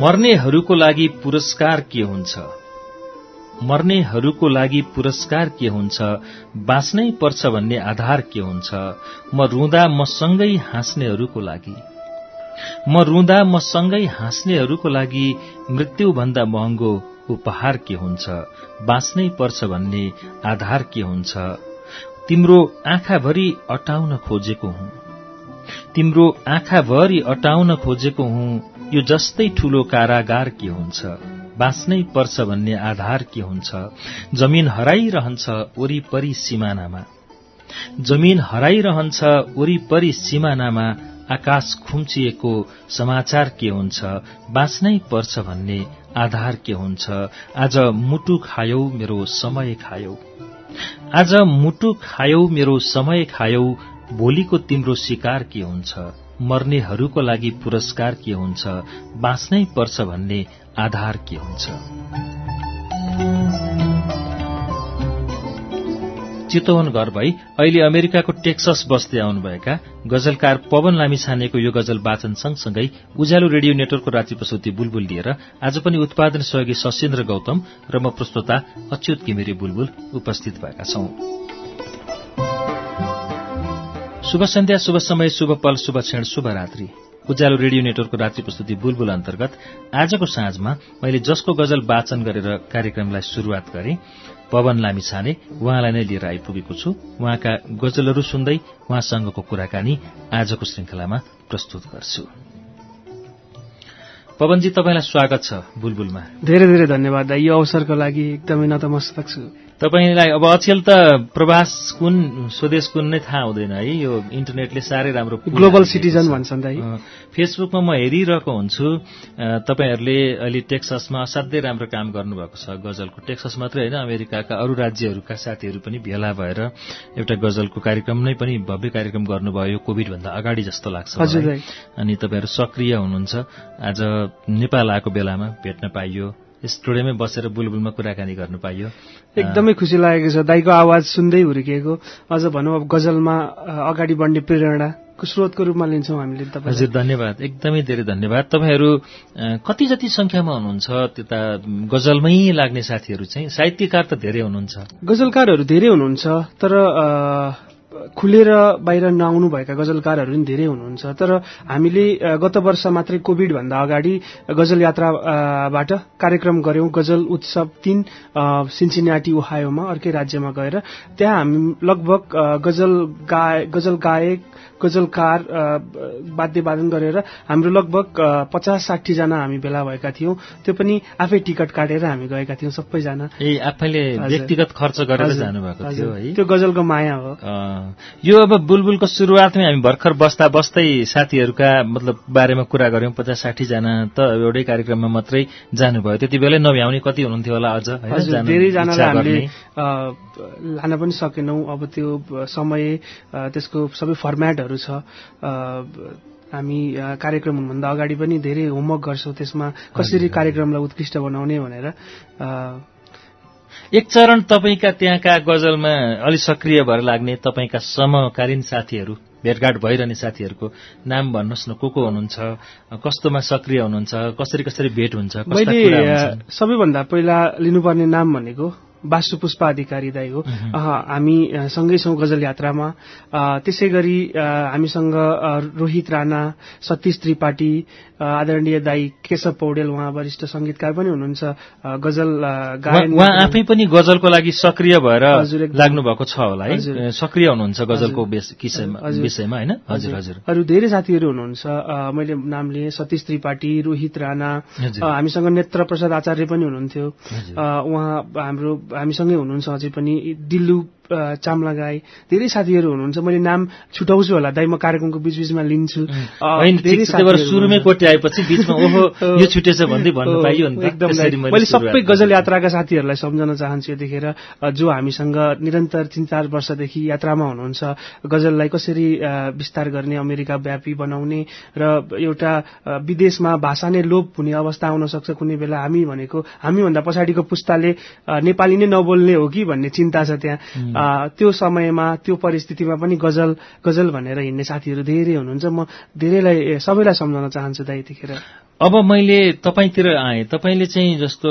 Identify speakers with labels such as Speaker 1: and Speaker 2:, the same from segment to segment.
Speaker 1: मर्नेहरूको लागि पुरस्कार के हुन्छ? मर्नेहरूको लागि पुरस्कार के हुन्छ? बाँच्नै पर्छ भन्ने आधार के हुन्छ? म रुँदा म सँगै हाँस्नेहरूको लागि। म रुँदा म सँगै हाँस्नेहरूको लागि मृत्युभन्दा महँगो उपहार के हुन्छ? बाँच्नै पर्छ भन्ने आधार के हुन्छ? तिम्रो आँखाभरि अटाउन खोजेको हुँ। तिम्रो आँखाभरि अटाउन खोजेको हुँ। यो जस्तै ठूलो कारागार के हुन्छ? बाँच्नै पर्छ भन्ने आधार के हुन्छ? जमीन हराइरहन्छ वरिपरि सिमानामा। जमीन हराइरहन्छ वरिपरि सिमानामा आकाश खुम्चिएको समाचार के हुन्छ? बाँच्नै पर्छ भन्ने आधार के हुन्छ? आज मुटु खायौ मेरो समय खायौ। आज मुटु खायौ मेरो समय खायौ भोलिको तिम्रो शिकार के हुन्छ? मर्नेहरूको लागि पुरस्कार के हुन्छ बाँच्नै पर्छ भन्ने आधार के हुन्छ? चितवन घर भई अहिले अमेरिकाको टेक्सस बस्दै आउनुभएका गजलकार पवन लामिछानेको यो गजल वाचन सँगसँगै उज्यालो रेडियो नेटवर्कको रात्रि प्रसुति बुलबुल लिएर आज पनि उत्पादन सहयोगी सशेन्द्र गौतम र म प्रस्तोता अच्युत घिमिरे बुलबुल उपस्थित भएका छौं। शुभ सन्ध्या शुभ समय शुभ पल शुभ क्षण शुभ रात्रि। उज्यालो रेडियो नेटवर्कको रात्रि प्रस्तुति बुलबुल अन्तर्गत आजको साँझमा मैले जसको गजल वाचन गरेर कार्यक्रमलाई शुरूआत गरे पवन लामी छाने उहाँलाई नै लिएर आइपुगेको छु। उहाँका गजलहरू सुन्दै उहाँसँगको कुराकानी आजको श्रृंखलामा प्रस्तुत गर्छु। पवनजी तपाईँलाई स्वागत छ बुलबुलमा।
Speaker 2: धेरै धेरै धन्यवाद यो अवसरको लागि एकदमै नतमस्तक छु।
Speaker 1: तपाईँलाई अब अचेल त प्रवास कुन स्वदेश कुन नै थाहा हुँदैन है। यो इन्टरनेटले साह्रै राम्रो
Speaker 2: ग्लोबल सिटिजन भन्छन् दाइ
Speaker 1: फेसबुकमा म हेरिरहेको हुन्छु। तपाईँहरूले अहिले टेक्ससमा असाध्यै राम्रो काम गर्नुभएको छ गजलको। टेक्सस मात्रै होइन अमेरिकाका अरू राज्यहरूका साथीहरू पनि भेला भएर एउटा गजलको कार्यक्रम नै पनि भव्य कार्यक्रम गर्नुभयो कोभिडभन्दा अगाडि जस्तो लाग्छ अनि तपाईँहरू सक्रिय हुनुहुन्छ। आज नेपाल आएको बेलामा भेट्न पाइयो। स्टुडियोमै बसेर बुलबुलमा कुराकानी गर्नु पाइयो।
Speaker 2: एकदमै खुसी लागेको छ। दाईको आवाज सुन्दै हुर्किएको। अझ भनौँ अब गजलमा अगाडि बढ्ने प्रेरणा स्रोतको रूपमा लिन्छौँ हामीले तपाईँ
Speaker 1: हजुर धन्यवाद। एकदमै धेरै धन्यवाद। तपाईँहरू कति जति संख्यामा हुनुहुन्छ त्यता गजलमै लाग्ने साथीहरू चाहिँ साहित्यकार त धेरै हुनुहुन्छ।
Speaker 2: गजलकारहरू धेरै हुनुहुन्छ तर खुलेर बाहिर नआउनुभएका गजलकारहरू पनि धेरै हुनुहुन्छ। तर हामीले गत वर्ष मात्रै कोभिडभन्दा अगाडि गजल यात्राबाट कार्यक्रम गर्यौं गजल उत्सव तीन सिन्सिनाटी ओहायोमा अर्कै राज्यमा गएर। त्यहाँ हामी लगभग गजल गाय गजल गायक गजलकार वाद्यवादन गरेर हाम्रो लगभग पचास जना हामी भेला भएका थियौं। त्यो पनि आफै टिकट काटेर हामी गएका थियौं सबैजना।
Speaker 1: ए आफैले व्यक्तिगत खर्च गरेर जानुभएको थियो है?
Speaker 2: त्यो गजलको माया हो।
Speaker 1: यो अब बुलबुलको सुरुवातमै हामी भर्खर बस्दा बस्दै साथीहरूका मतलब बारेमा कुरा गर्यौं पचास जना त एउटै कार्यक्रममा मात्रै जानुभयो। त्यति बेलै नभ्याउने कति हुनुहुन्थ्यो होला अझ
Speaker 2: धेरैजनालाई हामीले लान पनि सकेनौं। अब त्यो समय त्यसको सबै फर्मेटहरू छ। हामी कार्यक्रम हुनुभन्दा अगाडि पनि धेरै होमवर्क गर्छौं त्यसमा। कसरी कार्यक्रमलाई उत्कृष्ट बनाउने भनेर
Speaker 1: एक चरण तपाईँका त्यहाँका गजलमा अलि सक्रिय भएर लाग्ने तपाईँका समकालीन साथीहरू भेटघाट भइरहने साथीहरूको नाम भन्नुहोस् न को को हुनुहुन्छ कस्तोमा सक्रिय हुनुहुन्छ कसरी कसरी भेट हुन्छ
Speaker 2: मैले सबैभन्दा पहिला लिनुपर्ने नाम भनेको वास्तु पुष्पा अधिकारी दाई हो हामी सँगै छौं गजल यात्रामा। त्यसै गरी हामीसँग रोहित राणा सतीश त्रिपाठी आदरणीय दाई केशव पौडेल उहाँ वरिष्ठ संगीतकार पनि हुनुहुन्छ। गजल गायन
Speaker 1: उहाँ आफै पनि गजलको लागि सक्रिय भएर लाग्नु भएको छ होला है? सक्रिय हुनुहुन्छ गजलको विषयमा होइन? हजुर। हजुर
Speaker 2: अरू धेरै साथीहरू हुनुहुन्छ। मैले नाम लिएँ सतीश त्रिपाठी रोहित राणा। हामीसँग नेत्र प्रसाद आचार्य पनि हुनुहुन्थ्यो। उहाँ हाम्रो हामीसँगै हुनुहुन्छ अझै पनि। दिल्लु अ, चामलागाई धेरै साथीहरू हुनुहुन्छ। मैले नाम छुटाउँछु होला। दाइ म कार्यक्रमको बीचबीचमा लिन्छु।
Speaker 1: सुरुमै। कोटी आएपछि बिचमा ओहो यो छुटेछ भन्दै भन्नु पाइयो
Speaker 2: एकदम। मैले सबै गजल। यात्राका साथीहरूलाई सम्झन चाहन्छु यतिखेर जो हामीसँग निरन्तर तीन चार वर्षदेखि यात्रामा हुनुहुन्छ गजललाई कसरी विस्तार गर्ने अमेरिका व्यापी बनाउने र एउटा विदेशमा भाषा नै लोप हुने अवस्था आउन सक्छ कुनै बेला हामी भनेको हामीभन्दा पछाडिको पुस्ताले नेपाली नै नबोल्ने हो कि भन्ने चिन्ता छ त्यहाँ। त्यो समयमा त्यो परिस्थितिमा पनि गजल गजल भनेर हिँड्ने साथीहरू धेरै हुनुहुन्छ। म धेरैलाई सबैलाई सम्झाउन चाहन्छु दाइ यतिखेर।
Speaker 1: अब मैले तपाईँतिर आएँ। तपाईँले चाहिँ जस्तो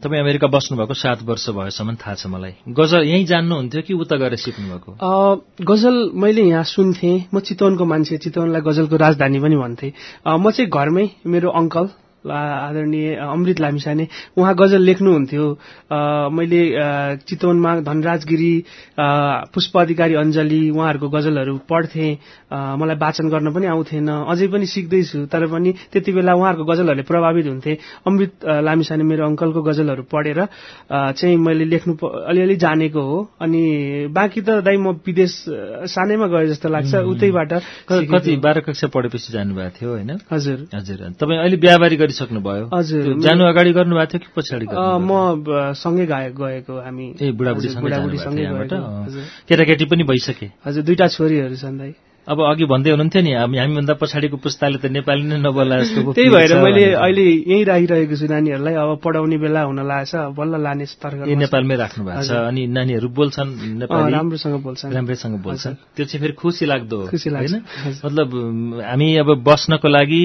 Speaker 1: तपाईँ अमेरिका बस्नुभएको सात वर्ष भएसम्म थाहा छ मलाई। गजल यहीँ जान्नुहुन्थ्यो कि उता गएर सिक्नुभएको?
Speaker 2: गजल मैले यहाँ सुन्थेँ। म चितवनको मान्छे चितवनलाई गजलको राजधानी पनि भन्थे। म चाहिँ घरमै मेरो अङ्कल आदरणीय अमृत लामिसाने उहाँ गजल लेख्नुहुन्थ्यो। मैले चितवनमा धनराज गिरी पुष्प अधिकारी अञ्जली उहाँहरूको गजलहरू पढ्थेँ। मलाई वाचन गर्न पनि आउँथेन। अझै पनि सिक्दैछु तर पनि त्यति बेला उहाँहरूको गजलहरूले प्रभावित हुन्थे। अमृत लामिसाने मेरो अङ्कलको गजलहरू पढेर चाहिँ मैले लेख्नु अलिअलि जानेको हो। अनि बाँकी त दाइ म विदेश सानैमा गए जस्तो लाग्छ। उतैबाट।
Speaker 1: कति बाह्र कक्षा पढेपछि जानुभएको थियो होइन?
Speaker 2: हजुर।
Speaker 1: हजुर। तपाईँ अहिले बिहाबारी गरिसक्नुभयो
Speaker 2: हजुर।
Speaker 1: जानु अगाडि गर्नुभएको थियो कि पछाडि
Speaker 2: म सँगै गाए गएको हामी
Speaker 1: ए बुढाबुढी
Speaker 2: बुढाबुढीसँगै। हजुर।
Speaker 1: केटाकेटी पनि भइसके
Speaker 2: हजुर दुईटा छोरीहरू छन् दाइ
Speaker 1: अब अघि भन्दै हुनुहुन्थ्यो नि हामी हामीभन्दा पछाडिको पुस्ताले त नेपाली नै नबोला जस्तो
Speaker 2: त्यही भएर मैले। अहिले यहीँ राखिरहेको छु नानीहरूलाई। अब पढाउने बेला हुन लागेछ बल्ल लाने
Speaker 1: ए नेपालमै राख्नु भएको छ। अनि नानीहरू बोल्छन् नेपाली
Speaker 2: राम्रोसँग बोल्छन्।
Speaker 1: राम्रैसँग बोल्छन्। त्यो चाहिँ फेरि खुसी लाग्दो होइन। मतलब हामी अब बस्नको लागि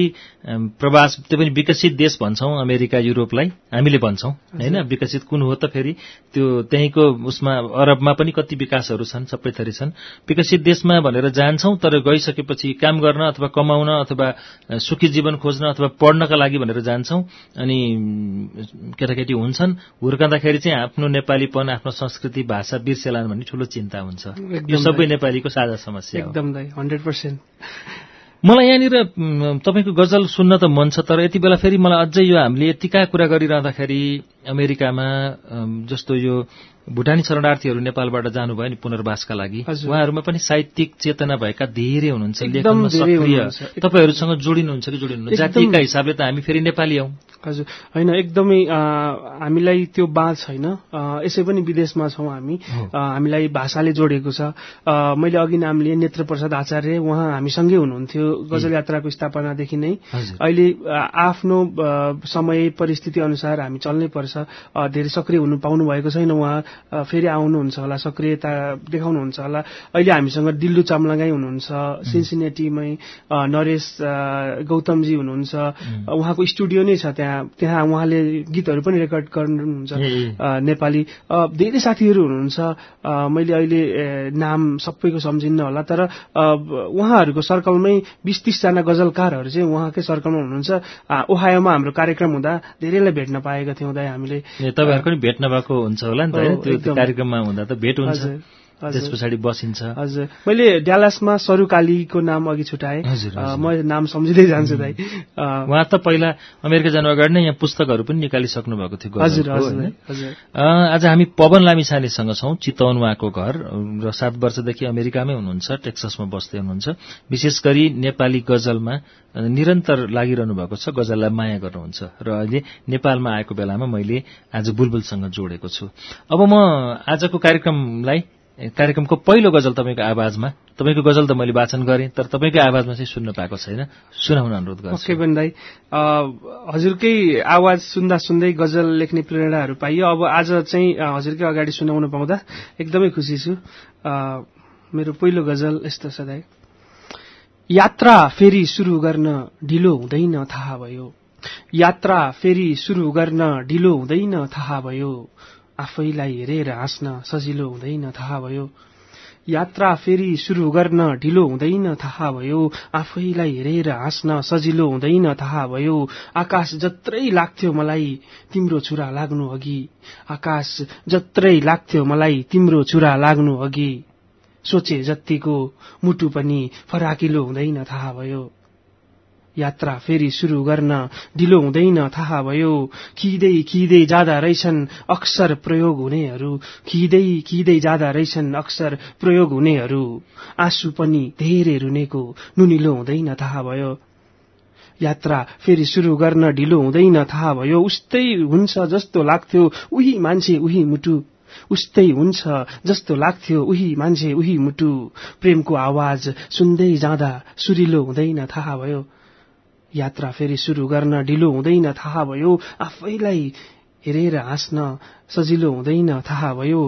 Speaker 1: प्रवास त्यो पनि विकसित देश भन्छौँ अमेरिका युरोपलाई हामीले भन्छौँ होइन? विकसित कुन हो त फेरि? त्यो त्यहीँको उसमा अरबमा पनि कति विकासहरू छन् सबै थरी छन्। विकसित देशमा भनेर जान्छौँ तर गइसकेपछि काम गर्न अथवा कमाउन अथवा सुखी जीवन खोज्न अथवा पढ्नका लागि भनेर जान्छौँ। अनि केटाकेटी हुन्छन्। हुर्काउँदाखेरि चाहिँ आफ्नो नेपालीपन आफ्नो संस्कृति भाषा बिर्सेलान् भन्ने ठूलो चिन्ता हुन्छ। यो सबै नेपालीको साझा समस्या
Speaker 2: हन्ड्रेड पर्सेन्ट
Speaker 1: मलाई यहाँनिर तपाईँको गजल सुन्न त मन छ तर यति बेला फेरि मलाई अझै यो हामीले यतिका कुरा गरिरहँदाखेरि अमेरिकामा अम, जस्तो यो भुटानी शरणार्थीहरू नेपालबाट जानुभयो नि पुनर्वासका लागि। उहाँहरूमा पनि साहित्यिक चेतना भएका धेरै हुनुहुन्छ लेखनमा सक्रिय। तपाईँहरूसँग जोडिनुहुन्छ कि जोडिनुहुन्छ। जातिका हिसाबले त हामी फेरि नेपाली हौ।
Speaker 2: हजुर। होइन एकदमै हामीलाई त्यो बाँध छैन। यसै पनि विदेशमा छौँ हामी। हामीलाई भाषाले जोडेको छ। मैले अघि नाम लिएँ नेत्र प्रसाद आचार्य उहाँ हामीसँगै हुनुहुन्थ्यो गजल यात्राको स्थापनादेखि नै। अहिले आफ्नो समय परिस्थिति अनुसार हामी चल्नै पर्छ। धेरै सक्रिय हुनु पाउनु भएको छैन उहाँ फेरि आउनुहुन्छ होला सक्रियता देखाउनुहुन्छ होला। अहिले हामीसँग दिल्लु चामलागाई हुनुहुन्छ सिन्सिनेटीमै नरेश गौतमजी हुनुहुन्छ। उहाँको स्टुडियो नै छ त्यहाँ त्यहाँ उहाँले गीतहरू पनि रेकर्ड गर्नुहुन्छ नेपाली। धेरै साथीहरू हुनुहुन्छ मैले अहिले नाम सबैको सम्झिन्न होला तर उहाँहरूको सर्कलमै बिस तिसजना गजलकारहरू चाहिँ उहाँकै सर्कलमा हुनुहुन्छ। ओहायोमा हाम्रो कार्यक्रम हुँदा धेरैलाई भेट्न पाएका थियौँ दाइ हामीले
Speaker 1: तपाईँहरूको पनि भेट्न भएको हुन्छ होला नि त। कार्यक्रममा हुँदा त भेट हुन्छ। त्यस पछाडि बसिन्छ।
Speaker 2: हजुर। मैले ड्यालासमा सरुकालीको नाम अघि
Speaker 1: हजुर।
Speaker 2: म नाम सम्झिँदै जान्छु अ,
Speaker 1: उहाँ त पहिला अमेरिका जानु अगाडि नै यहाँ पुस्तकहरू पनि निकालिसक्नु भएको थियो
Speaker 2: हजुर
Speaker 1: आज हामी पवन लामिछानेसँग छौं चितवन उहाँको घर। र सात वर्षदेखि अमेरिकामै हुनुहुन्छ टेक्ससमा बस्दै हुनुहुन्छ। विशेष गरी नेपाली गजलमा निरन्तर लागिरहनु भएको छ गजललाई माया गर्नुहुन्छ। र अहिले नेपालमा आएको बेलामा मैले आज बुलबुलसँग जोडेको छु। अब म आजको कार्यक्रमलाई कार्यक्रमको पहिलो गजल तपाईँको आवाजमा तपाईँको गजल त मैले वाचन गरेँ तर तपाईँकै आवाजमा चाहिँ सुन्न पाएको छैन। सुनाउन अनुरोध गर्छु।
Speaker 2: ओके बन दाई हजुरकै आवाज सुन्दा सुन्दै गजल लेख्ने प्रेरणाहरू पाइयो। अब आज चाहिँ हजुरकै अगाडि सुनाउन पाउँदा एकदमै खुसी छु। मेरो पहिलो गजल यस्तो छ दाई यात्रा फेरि सुरु गर्न ढिलो हुँदैन थाहा भयो। यात्रा फेरि सुरु गर्न ढिलो हुँदैन थाहा भयो। आफैलाई हेरेर हाँस्न सजिलो हुँदैन थाहा भयो। यात्रा फेरि सुरु गर्न ढिलो हुँदैन थाहा भयो। आफैलाई हेरेर हाँस्न सजिलो हुँदैन थाहा भयो। आकाश जत्रै लाग्थ्यो मलाई तिम्रो छुरा लाग्नु अघि। आकाश जत्रै लाग्थ्यो मलाई तिम्रो छुरा लाग्नु अघि। सोचे जत्तिको मुटु पनि फराकिलो हुँदैन थाहा भयो। यात्रा फेरि सुरु गर्न ढिलो हुँदैन थाहा भयो। खिदै खिदै जाँदा रहेछन् अक्सर प्रयोग हुनेहरू। खिदै खिदै जाँदा रहेछन् अक्सर प्रयोग हुनेहरू। आँसु पनि धेरै रुनेको नुनिलो हुँदैन थाहा भयो। यात्रा फेरि सुरु गर्न ढिलो हुँदैन थाहा भयो। उस्तै हुन्छ जस्तो लाग्थ्यो उही मान्छे उही मुटु। उस्तै हुन्छ जस्तो लाग्थ्यो उही मान्छे उही मुटु। प्रेमको आवाज सुन्दै जाँदा सुरिलो हुँदैन थाहा भयो। यात्रा फेरि सुरु गर्न ढिलो हुँदैन थाहा भयो। आफैलाई हेरेर हाँस्न सजिलो हुँदैन थाहा भयो।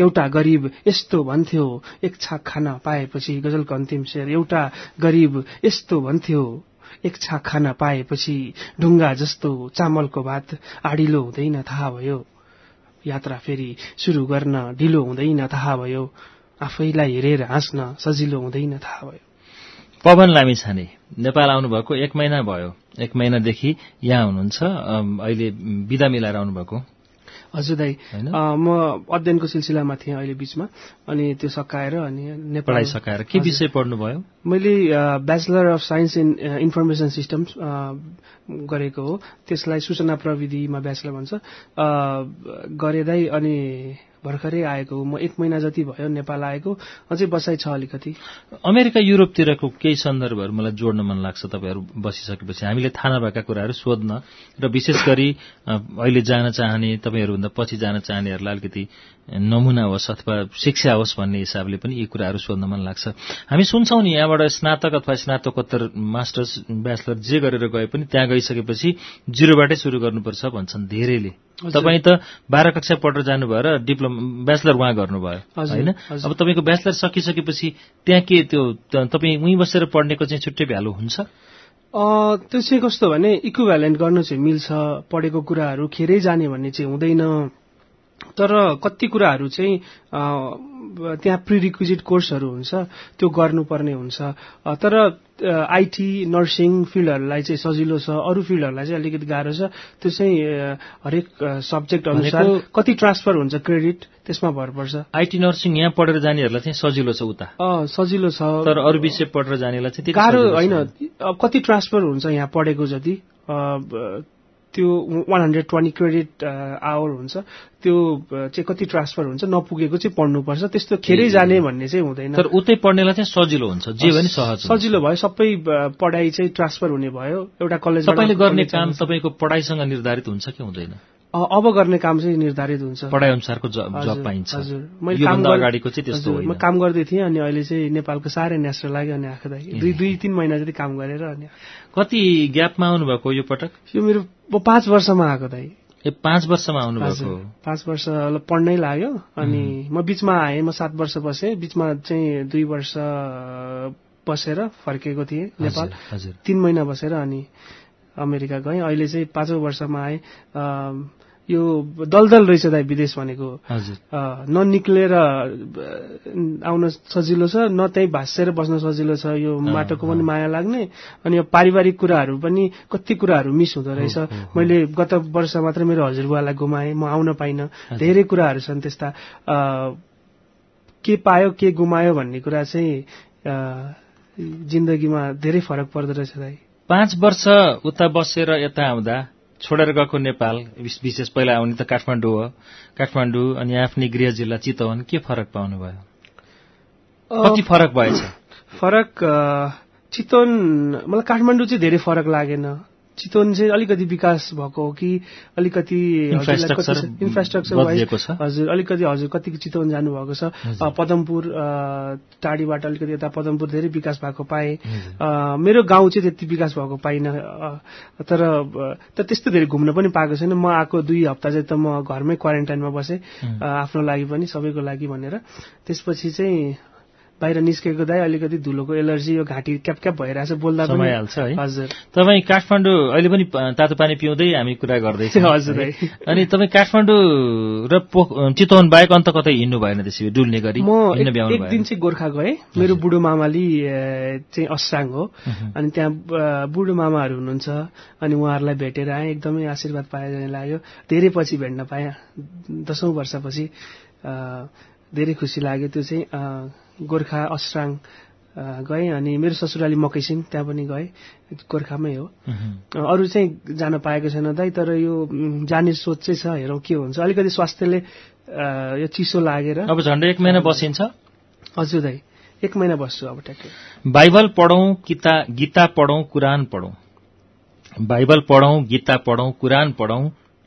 Speaker 2: एउटा गरिब यस्तो भन्थ्यो एक छाक खान पाएपछि गजलको अन्तिम शेर एउटा गरिब यस्तो भन्थ्यो एक छाक खान पाएपछि ढुङ्गा जस्तो चामलको भात आडिलो हुँदैन थाहा भयो। यात्रा फेरि सुरु गर्न ढिलो हुँदैन थाहा भयो। आफैलाई हेरेर हाँस्न सजिलो हुँदैन थाहा भयो।
Speaker 1: पवन लामिछाने नेपाल आउनुभएको एक महिना भयो। एक महिनादेखि यहाँ हुनुहुन्छ। अहिले विदा मिलाएर आउनुभएको।
Speaker 2: हजुर दाई म अध्ययनको सिलसिलामा थिएँ अहिले बीचमा। अनि त्यो सकाएर अनि नेपाल
Speaker 1: पढाइ सकाएर। के विषय पढ्नुभयो?
Speaker 2: मैले bachelor of science in information systems गरेको हो। त्यसलाई सूचना प्रविधिमा ब्याचलर भन्छ। गरेदै अनि भर्खरै आएको म एक महिना जति भयो नेपाल आएको अझै बसाइ छ अलिकति।
Speaker 1: अमेरिका युरोपतिरको केही सन्दर्भहरू मलाई जोड्न मन लाग्छ तपाईँहरू बसिसकेपछि। हामीले थाहा नभएका कुराहरू सोध्न र विशेष गरी अहिले जान चाहने तपाईँहरूभन्दा पछि जान चाहनेहरूलाई अलिकति नमुना होस् अथवा शिक्षा होस् भन्ने हिसाबले पनि यी कुराहरू सोध्न मन लाग्छ। हामी सुन्छौँ नि यहाँबाट स्नातक अथवा स्नातकोत्तर मास्टर्स ब्याचलर जे गरेर गए पनि त्यहाँ गइसकेपछि जिरोबाटै सुरु गर्नुपर्छ भन्छन् धेरैले। तपाईँ त बाह्र कक्षा पढेर जानुभयो र डिप्लोमा ब्याचलर उहाँ गर्नुभयो होइन? अब तपाईँको ब्याचलर सकिसकेपछि त्यहाँ के त्यो तपाईँ उहीँ बसेर पढ्नेको चाहिँ छुट्टै भ्यालु हुन्छ?
Speaker 2: त्यो चाहिँ कस्तो भने इक्विभ्यालेन्ट गर्न चाहिँ मिल्छ पढेको कुराहरू खेरै जाने भन्ने चाहिँ हुँदैन। तर कति कुराहरू चाहिँ त्यहाँ प्रिरिक्विजिट कोर्सहरू हुन्छ त्यो गर्नुपर्ने हुन्छ। तर आइटी नर्सिङ फिल्डहरूलाई चाहिँ सजिलो छ अरू फिल्डहरूलाई चाहिँ अलिकति गाह्रो छ। त्यो चाहिँ हरेक सब्जेक्ट अनुसार कति ट्रान्सफर हुन्छ क्रेडिट त्यसमा भर पर्छ।
Speaker 1: आइटी नर्सिङ यहाँ पढेर जानेहरूलाई चाहिँ सजिलो छ उता।
Speaker 2: सजिलो छ।
Speaker 1: तर अरू विषय पढेर जानेलाई चाहिँ
Speaker 2: गाह्रो होइन कति ट्रान्सफर हुन्छ यहाँ पढेको जति। त्यो one hundred twenty credit hour हुन्छ त्यो चाहिँ कति ट्रान्सफर हुन्छ नपुगेको चाहिँ पढ्नुपर्छ त्यस्तो खेरै जाने भन्ने चाहिँ हुँदैन।
Speaker 1: तर उतै पढ्नेलाई चाहिँ सजिलो हुन्छ जे पनि सहज
Speaker 2: सजिलो भयो सबै पढाइ चाहिँ ट्रान्सफर हुने भयो एउटा कलेज
Speaker 1: तपाईँले गर्ने काम तपाईँको पढाइसँग निर्धारित हुन्छ कि हुँदैन?
Speaker 2: अब गर्ने काम चाहिँ निर्धारित हुन्छ।
Speaker 1: पढाइ अनुसारको जब पाइन्छ।
Speaker 2: हजुर। मैले काम
Speaker 1: अगाडिको चाहिँ त्यस्तो
Speaker 2: म काम गर्दै थिएँ अनि अहिले चाहिँ नेपालको साह्रै नेचरल लाग्यो अनि आएको दुई दुई तिन महिना जति काम गरेर अनि
Speaker 1: कति ग्यापमा आउनुभएको यो पटक?
Speaker 2: यो मेरो पाँच वर्षमा आएको दाइ।
Speaker 1: ए पाँच वर्षमा आउनुभएको?
Speaker 2: पाँच वर्ष पढ्नै लाग्यो। अनि म बिचमा आएँ म सात वर्ष बसेँ। बिचमा चाहिँ दुई वर्ष बसेर फर्केको थिएँ नेपाल। तिन महिना बसेर अनि अमेरिका गएँ। अहिले चाहिँ पाँचौँ वर्षमा आएँ। यो दलदल रहेछ दाइ विदेश भनेको। ननिक्लेर आउन सजिलो छ न त्यहीँ भाँसेर बस्न सजिलो छ यो माटोको पनि माया लाग्ने अनि यो पारिवारिक कुराहरू पनि कति कुराहरू मिस हुँदो रहेछ। मैले गत वर्ष मात्रै मेरो हजुरबुवालाई गुमाएँ म आउन पाइनँ। धेरै कुराहरू छन् त्यस्ता। के पायो के गुमायो भन्ने कुरा चाहिँ जिन्दगीमा धेरै फरक पर्दो रहेछ दाइ।
Speaker 1: पाँच वर्ष उता बसेर यता आउँदा छोडेर गएको नेपाल विशेष पहिला आउने त काठमाडौँ हो। काठमाडौँ अनि आफ्नै गृह जिल्ला चितवन के फरक पाउनुभयो? कति फरक भएछ?
Speaker 2: फरक चितवन मलाई काठमाडौँ चाहिँ धेरै फरक लागेन। चितवन चाहिँ अलिकति विकास भएको हो कि अलिकति इन्फ्रास्ट्रक्चर हजुर अलिकति हजुर कति चितवन जानुभएको छ। पदमपुर टाढीबाट अलिकति यता पदमपुर धेरै विकास भएको पाएँ। मेरो गाउँ चाहिँ त्यति विकास भएको पाइनँ। तर त्यस्तो धेरै घुम्न पनि पाएको छैन। म आएको दुई हप्ता चाहिँ त म घरमै क्वारेन्टाइनमा बसेँ। आफ्नो लागि पनि सबैको लागि भनेर। त्यसपछि चाहिँ बाहिर निस्केको दाइ अलिकति धुलोको एलर्जी यो घाँटी क्याप क्याप भइरहेछ बोल्दा
Speaker 1: पनि। हाल्छ है।
Speaker 2: हजुर।
Speaker 1: तपाईँ काठमाडौँ अहिले पनि तातो पानी पिउँदै हामी कुरा गर्दैछौँ।
Speaker 2: हजुर
Speaker 1: अनि तपाईँ काठमाडौँ र चितवन बाहेक अन्त कतै हिँड्नु भएन त्यसरी डुल्ने गरी
Speaker 2: म एक दिन चाहिँ गोर्खा गएँ। मेरो बुढो मामाली चाहिँ अस्राङ हो। अनि त्यहाँ बुढो मामाहरू हुनुहुन्छ। अनि उहाँहरूलाई भेटेर आएँ एकदमै आशीर्वाद पाए जस्तो लाग्यो। धेरै पछि भेट्न पाएँ। दसौँ वर्षपछि धेरै खुसी लाग्यो। त्यो चाहिँ गोर्खा अस्राङ गएँ अनि मेरो ससुराली मकैसिङ त्यहाँ पनि गएँ। गोर्खामै हो। अरू चाहिँ जान पाएको छैन दाइ तर यो जाने सोच चाहिँ छ हेरौँ के हुन्छ। अलिकति स्वास्थ्यले यो चिसो लागेर
Speaker 1: अब झन्डै एक महिना बसिन्छ?
Speaker 2: हजुर दाइ एक महिना बस्छु अब ट्याक्कै।
Speaker 1: बाइबल पढौं गीता गीता पढौं कुरान पढौं। बाइबल पढौं गीता पढौं कुरान पढौं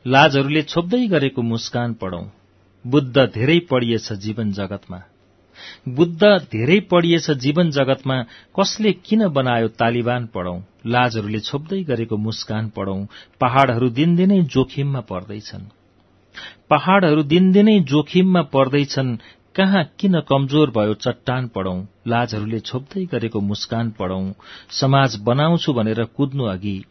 Speaker 1: लाजहरूले छोप्दै गरेको मुस्कान पढौं। बुद्ध धेरै पढिएछ जीवन जगतमा। बुद्ध धेरै पढिएछ जीवन जगतमा कसले किन बनायो तालिबान पढौं? लाजहरूले छोप्दै गरेको मुस्कान पढौं। पहाड़हरू दिनदिनै जोखिममा पर्दैछन्। पहाड़हरू दिनदिनै जोखिममा पर्दैछन्। कहाँ किन कमजोर भयो चट्टान पढौं? लाजहरूले छोप्दै गरेको मुस्कान पढौं। समाज बनाउँछु भनेर कुद्नु अघि।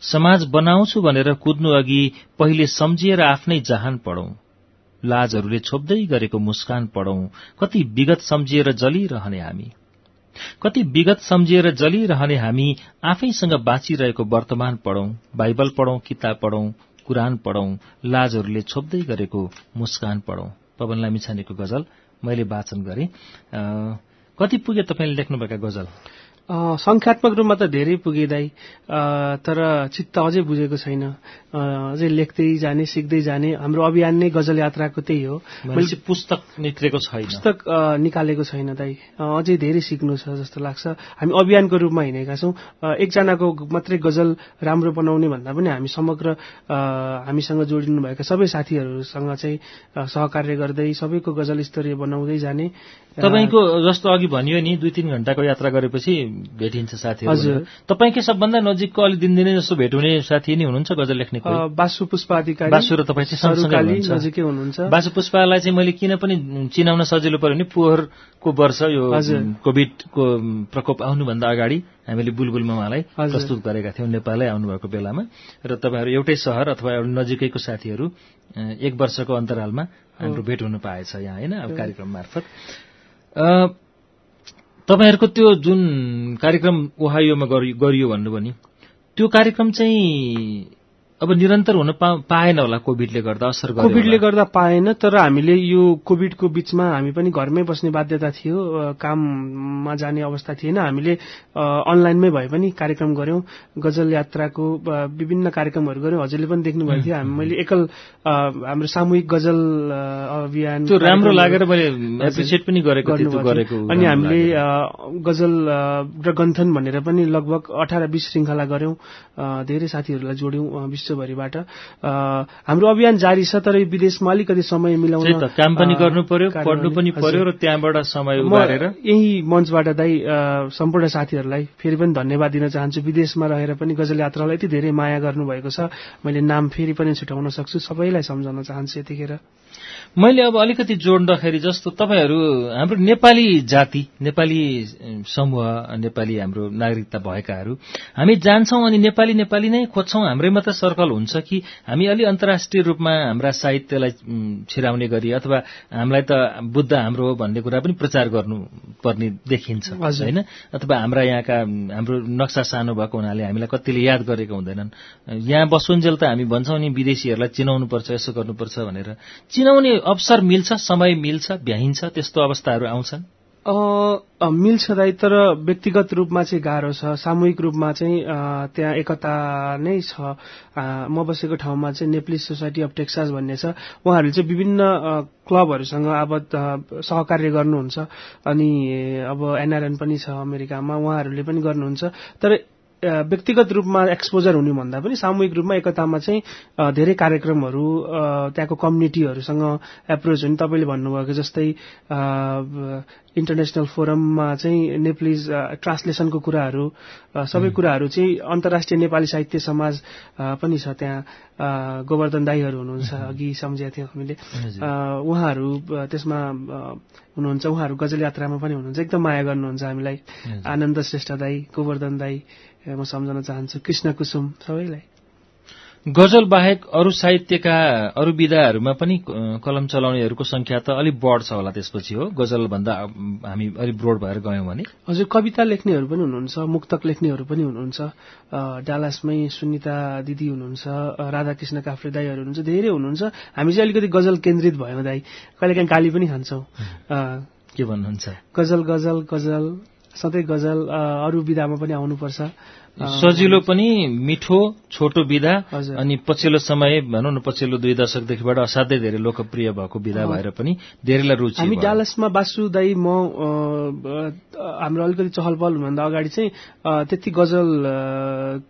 Speaker 1: समाज बनाउँछु भनेर कुद्नु अघि पहिले सम्झिएर आफ्नै जहान पढौं। लाजहरूले छोप्दै गरेको मुस्कान पढौं। कति विगत सम्झिएर जलिरहने हामी। कति विगत सम्झिएर जलिरहने हामी आफैसँग बाँचिरहेको वर्तमान पढौं बाइबल पढौं किताब पढौं कुरान पढौं लाजहरूले छोप्दै गरेको मुस्कान पढौं। पवन लामिछानेको गजल मैले वाचन गरेँ। कति पुगे तपाईँले लेख्नुभएका गजल?
Speaker 2: संख्यात्मक रूपमा त धेरै पुगे दाई तर चित्त अझै बुझेको छैन। अझै लेख्दै जाने सिक्दै जाने। हाम्रो अभियान नै गजल यात्राको त्यही हो।
Speaker 1: भनेपछि पुस्तक निक्लेको छैन।
Speaker 2: पुस्तक निकालेको छैन दाई। अझै धेरै सिक्नु छ जस्तो लाग्छ। हामी अभियानको रूपमा हिँडेका छौँ। एकजनाको मात्रै गजल राम्रो बनाउने भन्दा पनि हामी समग्र हामीसँग जोडिनुभएका सबै साथीहरूसँग चाहिँ सहकार्य गर्दै सबैको गजल स्तरीय बनाउँदै जाने।
Speaker 1: तपाईँको जस्तो अघि भनियो नि दुई तीन घण्टाको यात्रा गरेपछि भेटिन्छ साथीहरू। तपाईँकै सबभन्दा नजिकको अलि दिनदिनै जस्तो भेट हुने साथी नै हुनुहुन्छ गजल लेख्ने
Speaker 2: बासु पुष्प अधिकारी।
Speaker 1: बासु र तपाईँ।
Speaker 2: नजिकै हुनुहुन्छ।
Speaker 1: बासु पुष्पालाई चाहिँ मैले किन पनि चिनाउन सजिलो पर्यो भने पोहोरको वर्ष यो। कोभिडको प्रकोप आउनुभन्दा अगाडि हामीले बुलबुलमा उहाँलाई। प्रस्तुत गरेका थियौँ नेपालै आउनुभएको बेलामा। र तपाईँहरू एउटै सहर अथवा एउटा नजिकैको साथीहरू एक वर्षको अन्तरालमा हाम्रो भेट हुन पाएछ यहाँ होइन? अब कार्यक्रम मार्फत। तपाईँहरूको त्यो जुन कार्यक्रम ओहायोमा गरि- गरियो भन्नुभयो नि त्यो कार्यक्रम चाहिँ अब निरन्तर हुन पाएन होला कोभिडले गर्दा असर गर्यो
Speaker 2: कोभिडले। गर्दा पाएन तर हामीले यो कोभिडको बीचमा हामी पनि घरमै बस्ने बाध्यता थियो काममा जाने अवस्था थिएन। हामीले अनलाइनमै भए पनि कार्यक्रम गर्यौं गजल यात्राको विभिन्न कार्यक्रमहरू गर्यौं हजुरले पनि देख्नुभएको थियो हामी मैले एकल हाम्रो सामूहिक गजल अभियान
Speaker 1: राम्रो लागेर मैले एप्रिसिएट पनि गरेको।
Speaker 2: अनि हामीले गजल र गन्थन भनेर पनि लगभग अठार बीस श्रृङ्खला गर्यौं अ, धेरै साथीहरूलाई जोड्यौं विश्वभरिबाट हाम्रो अभियान जारी छ तर विदेशमा अलिकति समय मिलाउन
Speaker 1: काम पनि गर्नु पर्यो पढ्नु पनि। पर्यो र त्यहाँबाट समय
Speaker 2: म
Speaker 1: उबारेर।
Speaker 2: यही मञ्चबाट दाई सम्पूर्ण साथीहरूलाई फेरि पनि धन्यवाद दिन चाहन्छु। विदेशमा रहेर पनि गजल यात्रालाई यति धेरै माया गर्नुभएको छ। मैले नाम फेरि पनि छुटाउन सक्छु। सबैलाई सम्झाउन चाहन्छु यतिखेर।
Speaker 1: मैले अब अलिकति जोड्दाखेरि जस्तो तपाईँहरू हाम्रो नेपाली जाति नेपाली समूह नेपाली हाम्रो नागरिकता भएकाहरू हामी जान्छौं अनि नेपाली नेपाली नै खोज्छौं। हाम्रै मात्र सर्कल हुन्छ कि हामी अलि अन्तर्राष्ट्रिय रूपमा हाम्रा साहित्यलाई छिराउने गरी अथवा हामीलाई त बुद्ध हाम्रो हो भन्ने कुरा पनि प्रचार गर्नु पर्ने देखिन्छ। होइन? अथवा हाम्रा यहाँका हाम्रो नक्सा सानो भएको हुनाले हामीलाई कतिले याद गरेको हुँदैनन्। यहाँ बसुन्जेल त हामी भन्छौं नि विदेशीहरूलाई चिनाउनु पर्छ यसो गर्नुपर्छ भनेर। चिनाउने अवसर मिल्छ समय मिल्छ भ्याइन्छ त्यस्तो अवस्थाहरू आउँछन्।
Speaker 2: मिल्छ दाइ तर व्यक्तिगत रूपमा चाहिँ गाह्रो छ। सामूहिक रूपमा चाहिँ त्यहाँ एकता नै छ। म बसेको ठाउँमा चाहिँ नेप्लिस सोसाइटी अफ टेक्सास भन्ने छ। उहाँहरूले चाहिँ विभिन्न क्लबहरूसँग अब सहकार्य गर्नुहुन्छ। अनि अब एनआरएन पनि छ अमेरिकामा। उहाँहरूले पनि गर्नुहुन्छ। तर व्यक्तिगत रूपमा एक्सपोजर हुने भन्दा पनि सामूहिक रूपमा एकतामा चाहिँ धेरै कार्यक्रमहरू त्यहाँको कम्युनिटीहरूसँग एप्रोच हुने। तपाईँले भन्नुभएको जस्तै इन्टरनेसनल फोरममा चाहिँ नेप्लिज ट्रान्सलेसनको कुराहरू सबै कुराहरू चाहिँ अन्तर्राष्ट्रिय नेपाली साहित्य समाज पनि छ त्यहाँ। गोवर्धन दाईहरू हुनुहुन्छ अघि सम्झेका थियौँ हामीले। उहाँहरू त्यसमा हुनुहुन्छ। उहाँहरू गजल यात्रामा पनि हुनुहुन्छ। एकदम माया गर्नुहुन्छ हामीलाई। आनन्द श्रेष्ठ दाई गोवर्धन दाई म सम्झन चाहन्छु कृष्ण कुसुम सबैलाई।
Speaker 1: गजल बाहेक अरू साहित्यका अरू विधाहरूमा पनि कलम चलाउनेहरूको संख्या त अलिक बढ्छ होला त्यसपछि हो। गजल भन्दा अम, हामी अलिक ब्रोड भएर गयौँ भने।
Speaker 2: हजुर कविता लेख्नेहरू पनि हुनुहुन्छ मुक्तक लेख्नेहरू पनि हुनुहुन्छ डालासमै सुनिता दिदी हुनुहुन्छ राधाकृष्ण काफ्रे दाईहरू हुनुहुन्छ धेरै हुनुहुन्छ। हामी चाहिँ अलिकति गजल केन्द्रित भयौँ दाई। कहिलेकाहीँ गाली पनि खान्छौँ।
Speaker 1: के भन्नुहुन्छ?
Speaker 2: गजल गजल गजल। सधैँ गजल अरू विधामा पनि आउनुपर्छ।
Speaker 1: सजिलो पनि मिठो छोटो विधा। अनि पछिल्लो समय भनौँ न पछिल्लो दुई दशकदेखिबाट असाध्यै धेरै लोकप्रिय भएको विधा भएर पनि धेरैलाई रुचि
Speaker 2: हामी। डालसमा बासु दाई म हाम्रो अलिकति चहल पहल हुनुभन्दा अगाडि चाहिँ त्यति गजल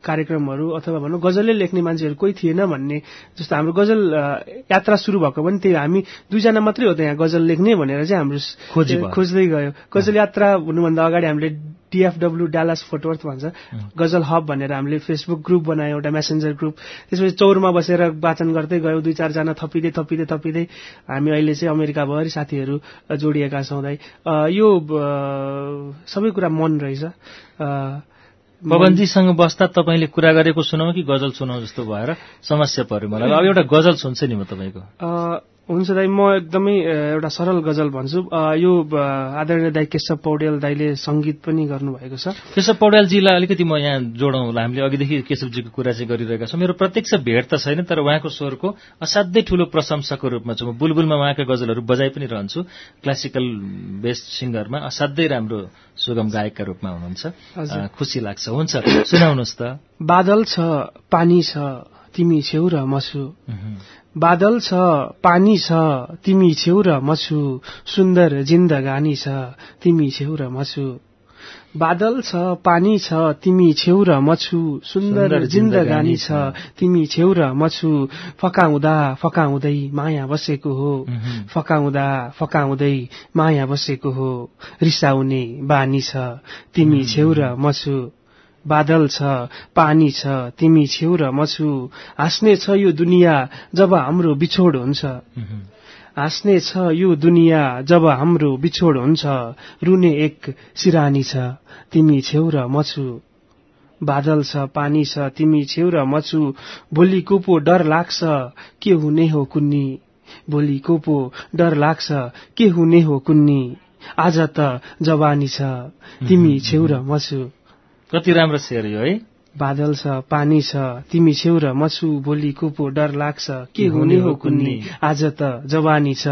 Speaker 2: कार्यक्रमहरू अथवा भनौँ गजलै लेख्ने मान्छेहरू कोही थिएन भन्ने जस्तो हाम्रो गजल यात्रा सुरु भएको पनि त्यही हामी दुईजना मात्रै हो त यहाँ गजल लेख्ने भनेर चाहिँ हाम्रो। खोज्दै गयो गजल यात्रा हुनुभन्दा अगाडि हामीले डिएफडब्ल्यू डालास फोटोवर्थ भन्छ। गजल हब भनेर हामीले फेसबुक ग्रुप बनायो एउटा मेसेन्जर ग्रुप त्यसपछि चौरमा बसेर वाचन गर्दै गयो दुई चारजना थपिँदै थपिँदै थपिँदै। हामी अहिले चाहिँ अमेरिकाभरि साथीहरू जोडिएका छौँ दाइ। यो सबै कुरा मन रहेछ।
Speaker 1: पवनजीसँग बस्दा तपाईँले कुरा गरेको सुनाउ कि गजल सुनाउ जस्तो भएर समस्या पर्यो मलाई। अब एउटा गजल सुन्छ नि म तपाईँको।
Speaker 2: हुन्छ दाइ म एकदमै एउटा सरल गजल भन्छु। यो आदरणीय दाइ केशव पौडेल दाइले सङ्गीत पनि गर्नुभएको छ।
Speaker 1: केशव पौड्यालजीलाई अलिकति म यहाँ जोडौँला हामीले अघिदेखि केशवजीको कुरा चाहिँ गरिरहेका छौँ। मेरो प्रत्यक्ष भेट त छैन तर उहाँको स्वरको असाध्यै ठूलो प्रशंसाको रूपमा छु। म बुलबुलमा उहाँका गजलहरू बजाइ पनि रहन्छु। क्लासिकल बेस्ट सिङ्गरमा असाध्यै राम्रो सुगम गायकका रूपमा हुनुहुन्छ। खुसी लाग्छ। हुन्छ सुनाउनुहोस् त।
Speaker 2: बादल छ पानी छ तिमी छेउ र म छु। बादल छ पानी छ तिमी छेउ र म छु सुन्दर जिन्दगानी छ तिमी छेउ र म छु बादल छ पानी छ तिमी छेउ र म छु सुन्दर जिन्दगानी छ तिमी छेउ र म छु फकाउँदा फकाउँदै माया बसेको हो। फकाउँदा फकाउँदै माया बसेको हो। रिसाउने बानी छ तिमी छेउ र म छु बादल छ पानी छ तिमी छेउ र म छु। हाँस्ने छ यो दुनियाँ जब हाम्रो बिछोड हुन्छ। हाँस्ने छ यो दुनियाँ जब हाम्रो बिछोड हुन्छ। रुने एक सिरानी छ तिमी छेउ र म छु। बादल छ पानी छ तिमी छेउ र म छु। भोलिको पो डर लाग्छ के हुने हो कुन्नी? भोलिको पो डर लाग्छ के हुने हो कुन्नी? आज त जवानी छ तिमी छेउ र म छु।
Speaker 1: कति राम्रो शेर यो है?
Speaker 2: बादल छ पानी छ तिमी छेउ र म छु भोलिको पो डर लाग्छ। के हुने हो कुन्नी? आज त जवानी छ।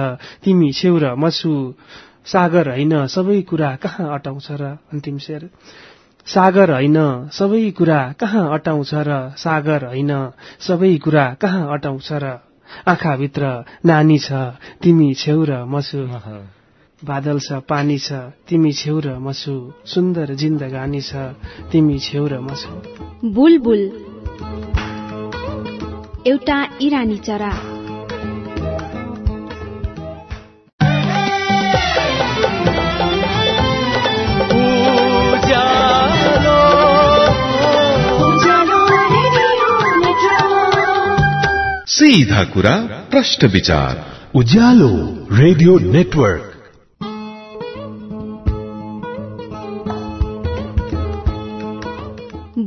Speaker 2: तिमी छेउ र म छु सागर होइन सबै कुरा कहाँ अटाउँछ र? अन्तिम शेर। सागर होइन सबै कुरा कहाँ अटाउँछ र? सागर होइन सबै कुरा कहाँ अटाउँछ र? आँखाभित्र नानी छ तिमी छेउ र म छु
Speaker 1: अह।
Speaker 2: बादल छ पानी छ तिमी छेउ र म छु सुन्दर जिन्दगानी छ तिमी छेउ र म छु
Speaker 3: बुलबुल। एउटा इरानी चरा।
Speaker 4: सीधा कुरा प्रश्न विचार।
Speaker 5: Ujyaalo radio network.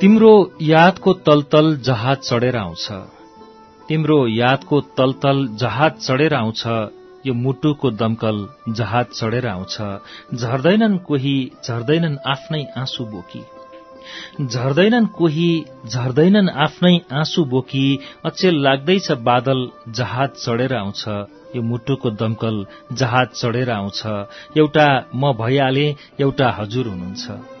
Speaker 1: तिम्रो यादको तलतल जहाज चढेर आउँछ। तिम्रो यादको तलतल जहाज चढेर आउँछ। यो मुटुको दमकल जहाज चढेर आउँछ। झर्दैनन् कोही झर्दैनन् आफ्नै आँसु बोकी। झर्दैनन् कोही झर्दैनन् आफ्नै आँसु बोकी। अचेल लाग्दैछ बादल जहाज चढेर आउँछ। यो मुटुको दमकल जहाज चढेर आउँछ। एउटा म भइहाले एउटा हजुर हुनुहुन्छ।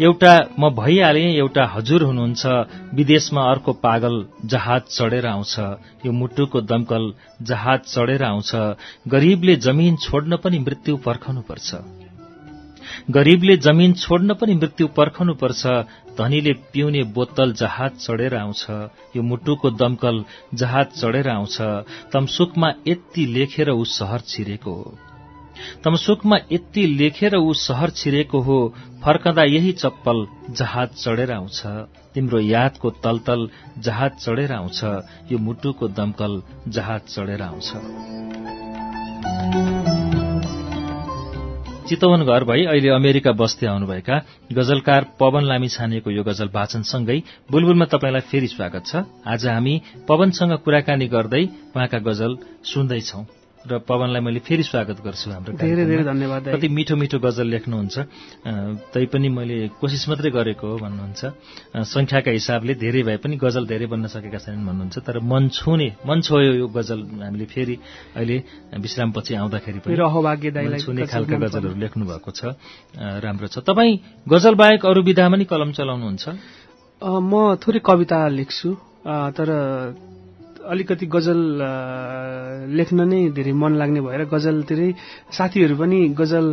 Speaker 1: एउटा म भइहालेँ एउटा हजुर हुनुहुन्छ विदेशमा अर्को पागल जहाज चढेर आउँछ। यो मुटुको दमकल जहाज चढेर आउँछ। गरीबले जमिन छोड्न पनि मृत्यु पर्खनुपर्छ। गरीबले जमिन छोड्न पनि मृत्यु पर्खनुपर्छ। धनीले पिउने बोतल जहाज चढेर आउँछ। यो मुटुको दमकल जहाज चढेर आउँछ। तमसुकमा यति लेखेर ऊ सहर छिरेको हो। तमसुकमा यति लेखेर ऊ सहर छिरेको हो फर्कँदा यही चप्पल जहाज चढेर आउँछ। तिम्रो यादको तलतल जहाज चढेर आउँछ यो मुटुको दमकल जहाज चढेर आउँछ। चितवन घर भई अहिले अमेरिका बस्दै आउनुभएका गजलकार पवन लामी छानेको यो गजल वाचनसँगै बुलबुलमा तपाईँलाई फेरि स्वागत छ। आज हामी पवनसँग कुराकानी गर्दै उहाँका गजल सुन्दैछौ। र पवनलाई मैले फेरि स्वागत गर्छु हाम्रो
Speaker 2: धेरै धेरै। धन्यवाद।
Speaker 1: कति मिठो मिठो गजल लेख्नुहुन्छ। तैपनि मैले कोसिस मात्रै गरेको हो भन्नुहुन्छ। संख्याका हिसाबले धेरै भए पनि गजल धेरै बन्न सकेका छैनन् भन्नुहुन्छ। तर मन छुने मन छोयो यो गजल हामीले फेरि अहिले विश्रामपछि आउँदाखेरि पनि छुने खालका गजलहरू लेख्नु भएको छ। राम्रो छ। तपाईँ गजल बाहेक अरू विधामा नि कलम चलाउनुहुन्छ?
Speaker 2: म थोरै कविता लेख्छु। तर अलिकति गजल लेख्न नै धेरै मन लाग्ने भएर गजलतिरै साथीहरू पनि गजल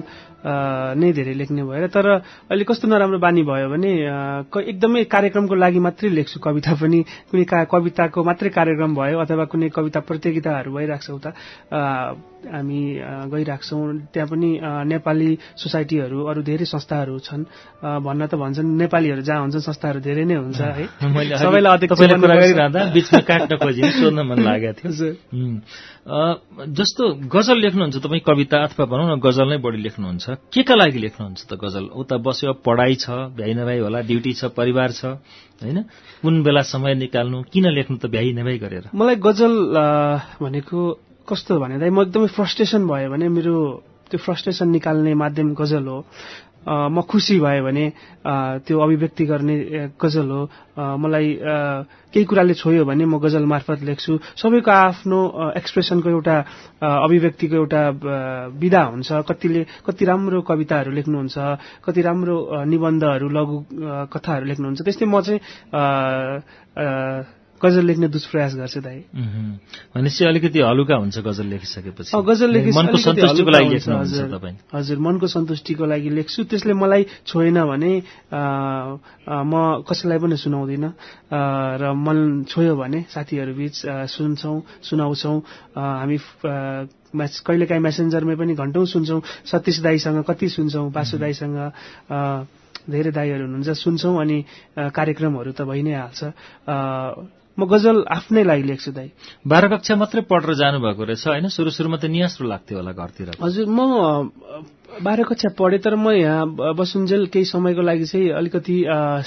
Speaker 2: नै धेरै लेख्ने भएर तर अहिले कस्तो नराम्रो बानी भयो भने एकदमै कार्यक्रमको लागि मात्रै लेख्छु कविता पनि। कुनै का कविताको मात्रै कार्यक्रम भयो अथवा कुनै कविता प्रतियोगिताहरू भइरहेको छ उता हामी अ, गइरहेको छौँ त्यहाँ पनि नेपाली सोसाइटीहरू अरू धेरै संस्थाहरू छन्। भन्न त भन्छन् नेपालीहरू जहाँ हुन्छन् संस्थाहरू धेरै नै हुन्छ है। सबैलाई
Speaker 1: काट्न खोजेँ सोध्न मन लागेको थियो। जस्तो गजल लेख्नुहुन्छ तपाईँ कविता अथवा भनौँ न गजल नै बढी लेख्नुहुन्छ। के का लागि लेख्नुहुन्छ त गजल? उता बस्यो पढाइ छ भ्याइ नभ्याइ होला ड्युटी छ परिवार छ होइन? कुन बेला समय निकाल्नु किन लेख्नु त भ्याइ नभ्याइ गरेर?
Speaker 2: मलाई गजल भनेको कस्तो भने म एकदमै फ्रस्ट्रेसन भयो भने मेरो त्यो फ्रस्ट्रेसन निकाल्ने माध्यम गजल हो। म खुसी भयो भने त्यो अभिव्यक्ति गर्ने गजल हो। मलाई केही कुराले छोयो भने म गजल मार्फत लेख्छु। सबैको आफ्नो एक्सप्रेसनको एउटा अभिव्यक्तिको एउटा विधा हुन्छ। कतिले कति राम्रो कविताहरू लेख्नुहुन्छ कति राम्रो निबन्धहरू लघु कथाहरू लेख्नुहुन्छ। त्यस्तै म चाहिँ गजल लेख्ने दुष्प्रयास गर्छु दाइ।
Speaker 1: भनेपछि अलिकति हलुका हुन्छ गजल लेखिसकेपछि।
Speaker 2: गजल
Speaker 1: मनको सन्तुष्टिको लागि
Speaker 2: हजुर। मनको सन्तुष्टिको लागि लेख्छु। त्यसले मलाई छोएन भने म कसैलाई पनि सुनाउँदिनँ। र मन छोयो भने साथीहरू बीच अ, सुन्छौँ सुनाउँछौँ। हामी म्यास कहिलेकाहीँ मेसेन्जरमै पनि घन्टौँ सुन्छौँ। सतीश दाईसँग कति सुन्छौँ बासु दाईसँग धेरै दाईहरू हुनुहुन्छ सुन्छौँ अनि कार्यक्रमहरू त भइ नै हाल्छ। म गजल आफ्नै लागि लेख्छु दाई
Speaker 1: बाह्र कक्षा मात्रै पढेर जानुभएको रहेछ होइन? सुरु सुरुमा त नियास्रो लाग्थ्यो होला घरतिर।
Speaker 2: हजुर म बाह्र कक्षा पढेँ तर म यहाँ बसुन्जेल केही समयको लागि चाहिँ अलिकति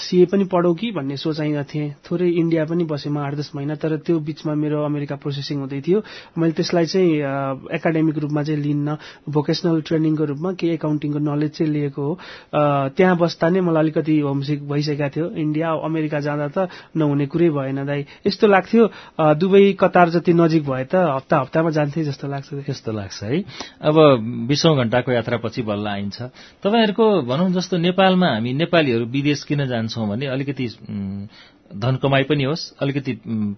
Speaker 2: सिए पनि पढौँ कि भन्ने सोचाइमा थिएँ। थोरै इन्डिया पनि बसेँ म आठ दस महिना तर त्यो बिचमा मेरो अमेरिका प्रोसेसिङ हुँदै थियो। मैले त्यसलाई चाहिँ एकाडेमिक रूपमा चाहिँ लिन्न भोकेसनल ट्रेनिङको रूपमा केही एकाउन्टिङको नलेज चाहिँ लिएको हो। त्यहाँ बस्दा नै मलाई अलिकति होमसिक भइसकेको थियो। इन्डिया अमेरिका जाँदा त नहुने कुरै भएन दाइ। यस्तो लाग्थ्यो। दुबई कतार जति नजिक भए त हप्ता हप्तामा जान्थे जस्तो लाग्छ।
Speaker 1: त्यस्तो लाग्छ है। अब बिसौँ घण्टाको यात्रापछि बल्ल आइन्छ। तपाईँहरूको भनौँ जस्तो नेपालमा हामी नेपालीहरू विदेश किन जान्छौँ भने अलिकति धन कमाइ पनि होस् अलिकति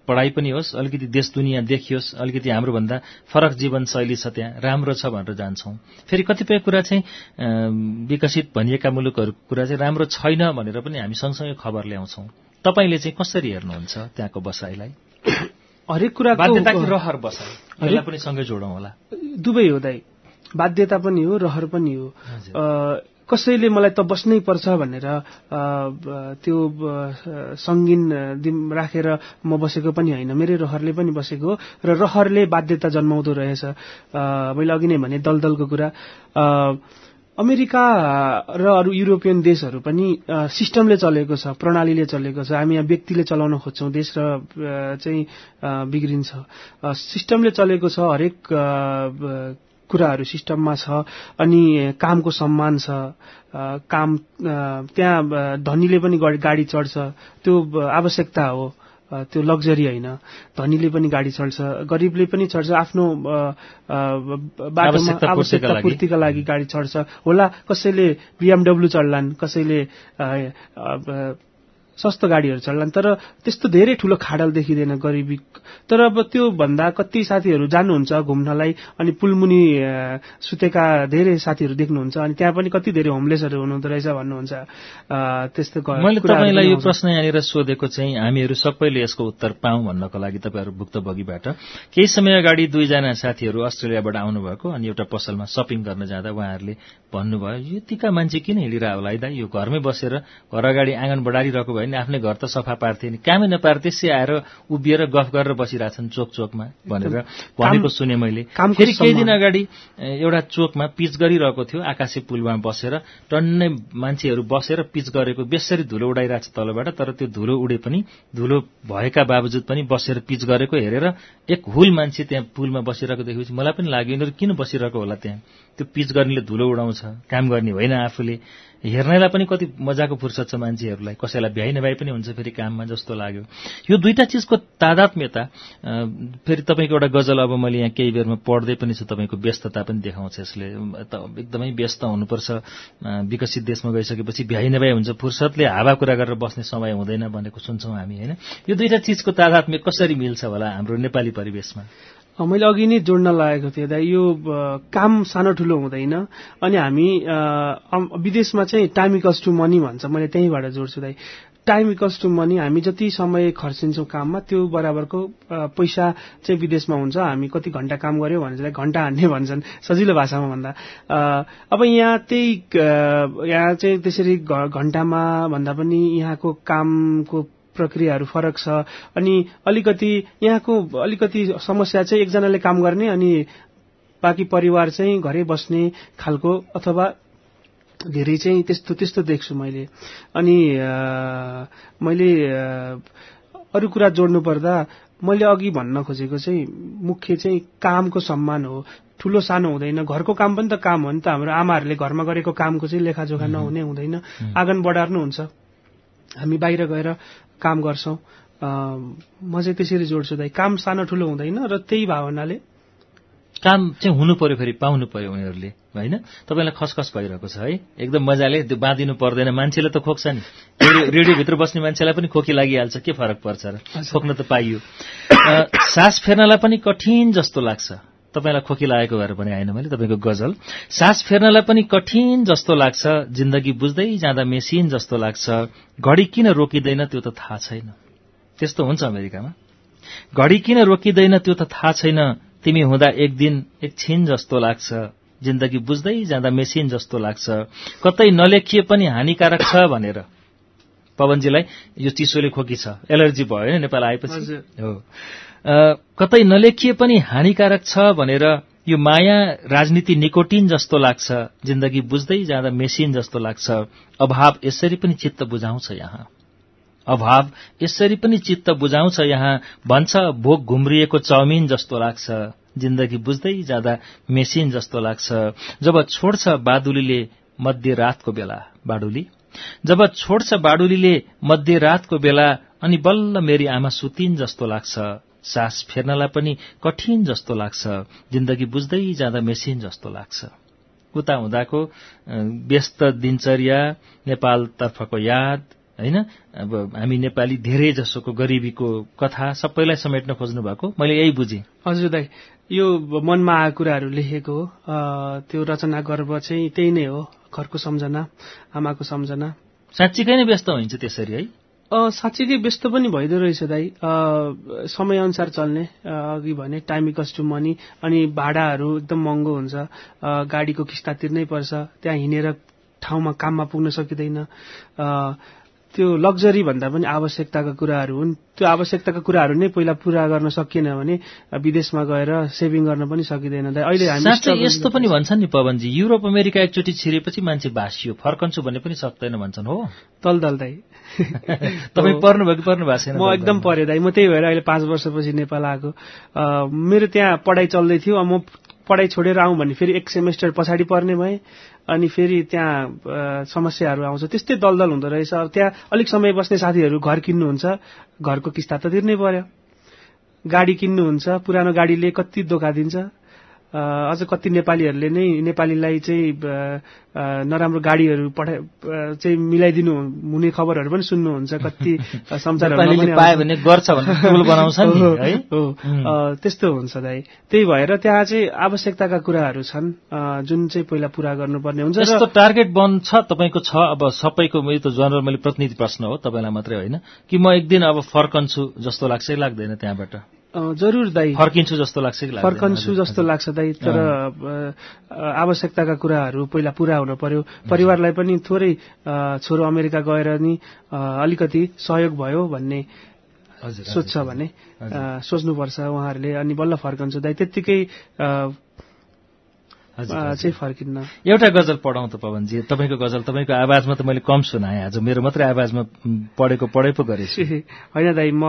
Speaker 1: पढाइ पनि होस् अलिकति देश दुनियाँ देखियोस् अलिकति हाम्रोभन्दा फरक जीवनशैली छ त्यहाँ राम्रो छ भनेर जान्छौँ। फेरि कतिपय कुरा चाहिँ विकसित भनिएका मुलुकहरूको कुरा चाहिँ राम्रो छैन भनेर पनि हामी सँगसँगै खबर ल्याउँछौँ। तपाईँले चाहिँ कसरी हेर्नुहुन्छ त्यहाँको बसाइलाई?
Speaker 2: हरेक कुराको
Speaker 1: बाध्यता कि रहर बसाइ। पनि सँगै जोडौँ होला।
Speaker 2: दुवै हो दाइ। बाध्यता पनि हो रहर पनि हो। कसैले मलाई त बस्नै पर्छ भनेर त्यो सङ्गीन राखेर म बसेको पनि होइन। मेरै रहरले पनि बसेको हो र रहरले बाध्यता जन्माउँदो रहेछ। मैले अघि नै भने दलदलको कुरा। अमेरिका र अरू युरोपियन देशहरू पनि सिस्टमले चलेको छ प्रणालीले चलेको छ। हामी यहाँ व्यक्तिले चलाउन खोज्छौँ देश र चाहिँ बिग्रिन्छ। सिस्टमले चलेको छ हरेक कुराहरू सिस्टममा छ अनि कामको सम्मान छ काम त्यहाँ धनीले पनि गड- चढ्छ त्यो आवश्यकता हो त्यो लग्जरी होइन। धनीले पनि गाडी चढ्छ गरिबले पनि चढ्छ आफ्नो बाटोमा
Speaker 1: आवश्यकता पूर्तिका लागि।
Speaker 2: गाडी चढ्छ। होला कसैले बिएमडब्ल्यू चढ्लान् कसैले सस्तो गाडीहरू चढ्लान्। तर त्यस्तो धेरै ठुलो खाडल देखिँदैन गरिबी। तर अब त्यो भन्दा कति साथीहरू जानुहुन्छ घुम्नलाई अनि पुलमुनि सुतेका धेरै साथीहरू देख्नुहुन्छ अनि त्यहाँ पनि कति धेरै होमलेसहरू हुनुहुँदो रहेछ भन्नुहुन्छ। त्यस्तो
Speaker 1: मैले तपाईँलाई यो। प्रश्न यहाँनिर सोधेको चाहिँ हामीहरू सबैले यसको उत्तर पाऊँ भन्नको लागि तपाईँहरू भुक्तभोगीबाट। केही समय अगाडि दुईजना साथीहरू अस्ट्रेलियाबाट आउनुभएको अनि एउटा पसलमा सपिङ गर्न जाँदा उहाँहरूले भन्नुभयो यतिका मान्छे किन हिँडिरह होला? है यो घरमै बसेर घर अगाडि आँगन बढारिरहेको भयो नि आफ्नै घर त सफा पार्थे नि। कामै नपार त्यसै आएर उभिएर गफ गरेर बसिरहेछन् चोक चोकमा भनेर भनेको सुने मैले। फेरि केही दिन। अगाडि एउटा चोकमा पिच गरिरहेको थियो आकाशे पुलमा बसेर। टन्नै मान्छेहरू बसेर पिच गरेको बेसरी धुलो उडाइरहेको छ तलबाट तर त्यो धुलो उडे पनि धुलो भएका बावजुद पनि बसेर पिच गरेको हेरेर एक हुल मान्छे त्यहाँ पुलमा बसिरहेको देखेपछि मलाई पनि लाग्यो यिनीहरू किन बसिरहेको होला त्यहाँ? त्यो पिच गर्नेले धुलो उडाउँछ काम गर्ने होइन आफूले। हेर्नेलाई पनि कति मजाको फुर्सद छ मान्छेहरूलाई कसैलाई भ्याइ नभ्याइ पनि हुन्छ फेरि काममा जस्तो लाग्यो। यो दुईटा चिजको तादात्म्यता फेरि तपाईँको एउटा गजल अब मैले यहाँ केही बेरमा पढ्दै पनि छु तपाईँको व्यस्तता पनि देखाउँछ यसले। एकदमै व्यस्त हुनुपर्छ। विकसित देशमा गइसकेपछि भ्याइ नभ्याइ हुन्छ। फुर्सदले हावा कुरा गरेर बस्ने समय हुँदैन भनेको सुन्छौँ हामी होइन? यो दुईटा चिजको तादात्म्य कसरी मिल्छ होला हाम्रो नेपाली परिवेशमा?
Speaker 2: मैले अघि नै जोड्न लागेको थिएँ दाइ यो काम सानो ठुलो हुँदैन। अनि हामी विदेशमा चाहिँ टाइम इक्वल्स टु मनी भन्छ। मैले त्यहीँबाट जोड्छु दाइ। टाइम इक्वल्स टु मनी हामी जति समय खर्चिन्छौँ काममा त्यो बराबरको पैसा चाहिँ विदेशमा हुन्छ। हामी कति घण्टा काम गर्यो भने चाहिँ घण्टा हान्ने भन्छन् सजिलो भाषामा भन्दा। अब यहाँ त्यही यहाँ चाहिँ त्यसरी घण्टामा भन्दा पनि यहाँको कामको प्रक्रियाहरू फरक छ। अनि अलिकति यहाँको अलिकति समस्या चाहिँ एकजनाले काम गर्ने अनि बाँकी परिवार चाहिँ घरै बस्ने खालको अथवा धेरै चाहिँ त्यस्तो त्यस्तो देख्छु मैले। अनि मैले अरू कुरा जोड्नु पर्दा मैले अघि भन्न खोजेको चाहिँ मुख्य चाहिँ कामको सम्मान हो। ठुलो सानो हुँदैन। घरको काम पनि त काम हो नि त। हाम्रो आमाहरूले घरमा गरेको कामको चाहिँ लेखाजोखा नहुने हुँदैन। आँगन बढार्नु हुन्छ हामी बाहिर गएर काम गर्छौँ। म चाहिँ त्यसरी जोड्छु दाइ। काम सानो ठुलो हुँदैन र त्यही भावनाले
Speaker 1: काम चाहिँ हुनु पर्यो फेरि पाउनु पर्यो उनीहरूले होइन? तपाईँलाई खसखस भइरहेको छ है? एकदम मजाले त्यो बाँधिनु पर्दैन मान्छेले त खोक्छ नि। रेडियो- रेडियोभित्र बस्ने मान्छेलाई पनि खोकी लागिहाल्छ के फरक पर्छ र? खोक्न त पाइयो। सास फेर्नलाई पनि कठिन जस्तो लाग्छ। तपाईँलाई खोकी लागेको भएर पनि आएन मैले तपाईँको गजल। सास फेर्नलाई पनि कठिन जस्तो लाग्छ जिन्दगी बुझ्दै जाँदा मेसिन जस्तो लाग्छ। घडी किन रोकिँदैन त्यो त थाहा छैन। त्यस्तो हुन्छ अमेरिकामा। घडी किन रोकिँदैन त्यो त थाहा छैन। तिमी हुँदा एक दिन एकछिन जस्तो लाग्छ। जिन्दगी बुझ्दै जाँदा मेसिन जस्तो लाग्छ। कतै नलेखिए पनि हानिकारक छ भनेर। पवनजीलाई यो चिसोले खोकी छ। एलर्जी भयो होइन नेपाल आएपछि। हो। कतै नलेखिए पनि हानिकारक छ भनेर यो माया राजनीति निकोटिन जस्तो लाग्छ। जिन्दगी बुझ्दै जाँदा मेसिन जस्तो लाग्छ। अभाव यसरी पनि चित्त बुझाउँछ यहाँ। अभाव यसरी पनि चित्त बुझाउँछ यहाँ। भन्छ भोक घुम्रिएको चाउमिन जस्तो लाग्छ। जिन्दगी बुझ्दै जाँदा मेसिन जस्तो लाग्छ। जब छोड्छ बादुलीले मध्यरातको बेला। बाडुली जब छोड्छ बाडुलीले मध्यरातको बेला अनि बल्ल मेरी आमा सुतिन जस्तो लाग्छ। सास फेर्नलाई पनि कठिन जस्तो लाग्छ। जिन्दगी बुझ्दै जाँदा मेसिन जस्तो लाग्छ। उता हुँदाको व्यस्त दिनचर्या नेपालतर्फको याद होइन? अब हामी नेपाली धेरै जसोको गरिबीको कथा सबैलाई समेट्न खोज्नु भएको। मैले यही बुझेँ।
Speaker 2: हजुर दाइ यो मनमा आएको कुराहरू लेखेको हो। त्यो रचना गर्व चाहिँ त्यही नै हो घरको सम्झना आमाको सम्झना।
Speaker 1: साँच्चीकै नै व्यस्त हुन्छ त्यसरी है?
Speaker 2: साँच्चीकै व्यस्त पनि भइदो रहेछ अ, समयअनुसार चल्ने अ, अघि भने टाइम इक्वल्स टु मनी अनि भाडाहरू एकदम महँगो हुन्छ। गाडीको किस्ता तिर्नै पर्छ त्यहाँ हिँडेर ठाउँमा काममा पुग्न सकिँदैन। त्यो लग्जरी भन्दा पनि आवश्यकताका कुराहरू हुन्। त्यो आवश्यकताका कुराहरू नै पहिला पूरा गर्न सकिएन भने विदेशमा गएर सेभिङ गर्न पनि सकिँदैन। अहिले
Speaker 1: यस्तो पनि भन्छन् नि पवनजी युरोप अमेरिका एकचोटि छिरेपछि मान्छे भाँसियो फर्कन्छु भन्ने पनि सक्दैन भन्छन् हो।
Speaker 2: तल दल दाइ
Speaker 1: तपाईँ पर्नुभयो कि पर्नु भएको छैन?
Speaker 2: म एकदम परे दाइ म त्यही भएर अहिले पाँच वर्षपछि नेपाल आएको। मेरो त्यहाँ पढाइ चल्दै थियो। म पढाइ छोडेर आउँ भने फेरि एक सेमेस्टर पछाडि पर्ने भएँ। अनि फेरि त्यहाँ समस्याहरू आउँछ। त्यस्तै दलदल हुँदो रहेछ। अब त्यहाँ अलिक समय बस्ने साथीहरू घर किन्नुहुन्छ। घरको किस्ता त तिर्नै पर्यो। गाडी किन्नुहुन्छ। पुरानो गाडीले कति धोका दिन्छ। अझ कति नेपालीहरूले नै नेपालीलाई चाहिँ नराम्रो गाडीहरू पठा चाहिँ मिलाइदिनु हुने खबरहरू पनि सुन्नुहुन्छ कति।
Speaker 1: भने गर्छ बनाउँछ
Speaker 2: हो, त्यस्तो हुन्छ दाइ। त्यही भएर त्यहाँ चाहिँ आवश्यकताका कुराहरू छन् जुन चाहिँ पहिला पूरा गर्नुपर्ने हुन्छ
Speaker 1: यस्तो टार्गेट बन्छ तपाईँको छ अब सबैको यो त जनरल मैले प्रतिनिधि प्रश्न हो तपाईँलाई मात्रै होइन कि म एक दिन अब फर्कन्छु जस्तो लाग्छ लाग्दैन त्यहाँबाट?
Speaker 2: जरुर दाई।
Speaker 1: फर्किन्छु जस्तो लाग्छ कि?
Speaker 2: फर्कन्छु जस्तो। लाग्छ दाई तर आवश्यकताका कुराहरू पहिला पूरा हुन पर्यो। परिवारलाई पनि थोरै छोरो अमेरिका गएर नि अलिकति सहयोग भयो भन्ने सोच्छ भने सोच्नुपर्छ उहाँहरूले। अनि बल्ल फर्कन्छु दाई त्यत्तिकै फर्किन्न।
Speaker 1: एउटा गजल पढाउँ त पवनजी तपाईँको गजल तपाईँको आवाजमा त मैले कम सुनाएँ आज। मेरो मात्रै आवाजमा पढेको पढे पो गरेछु।
Speaker 2: होइन दाई म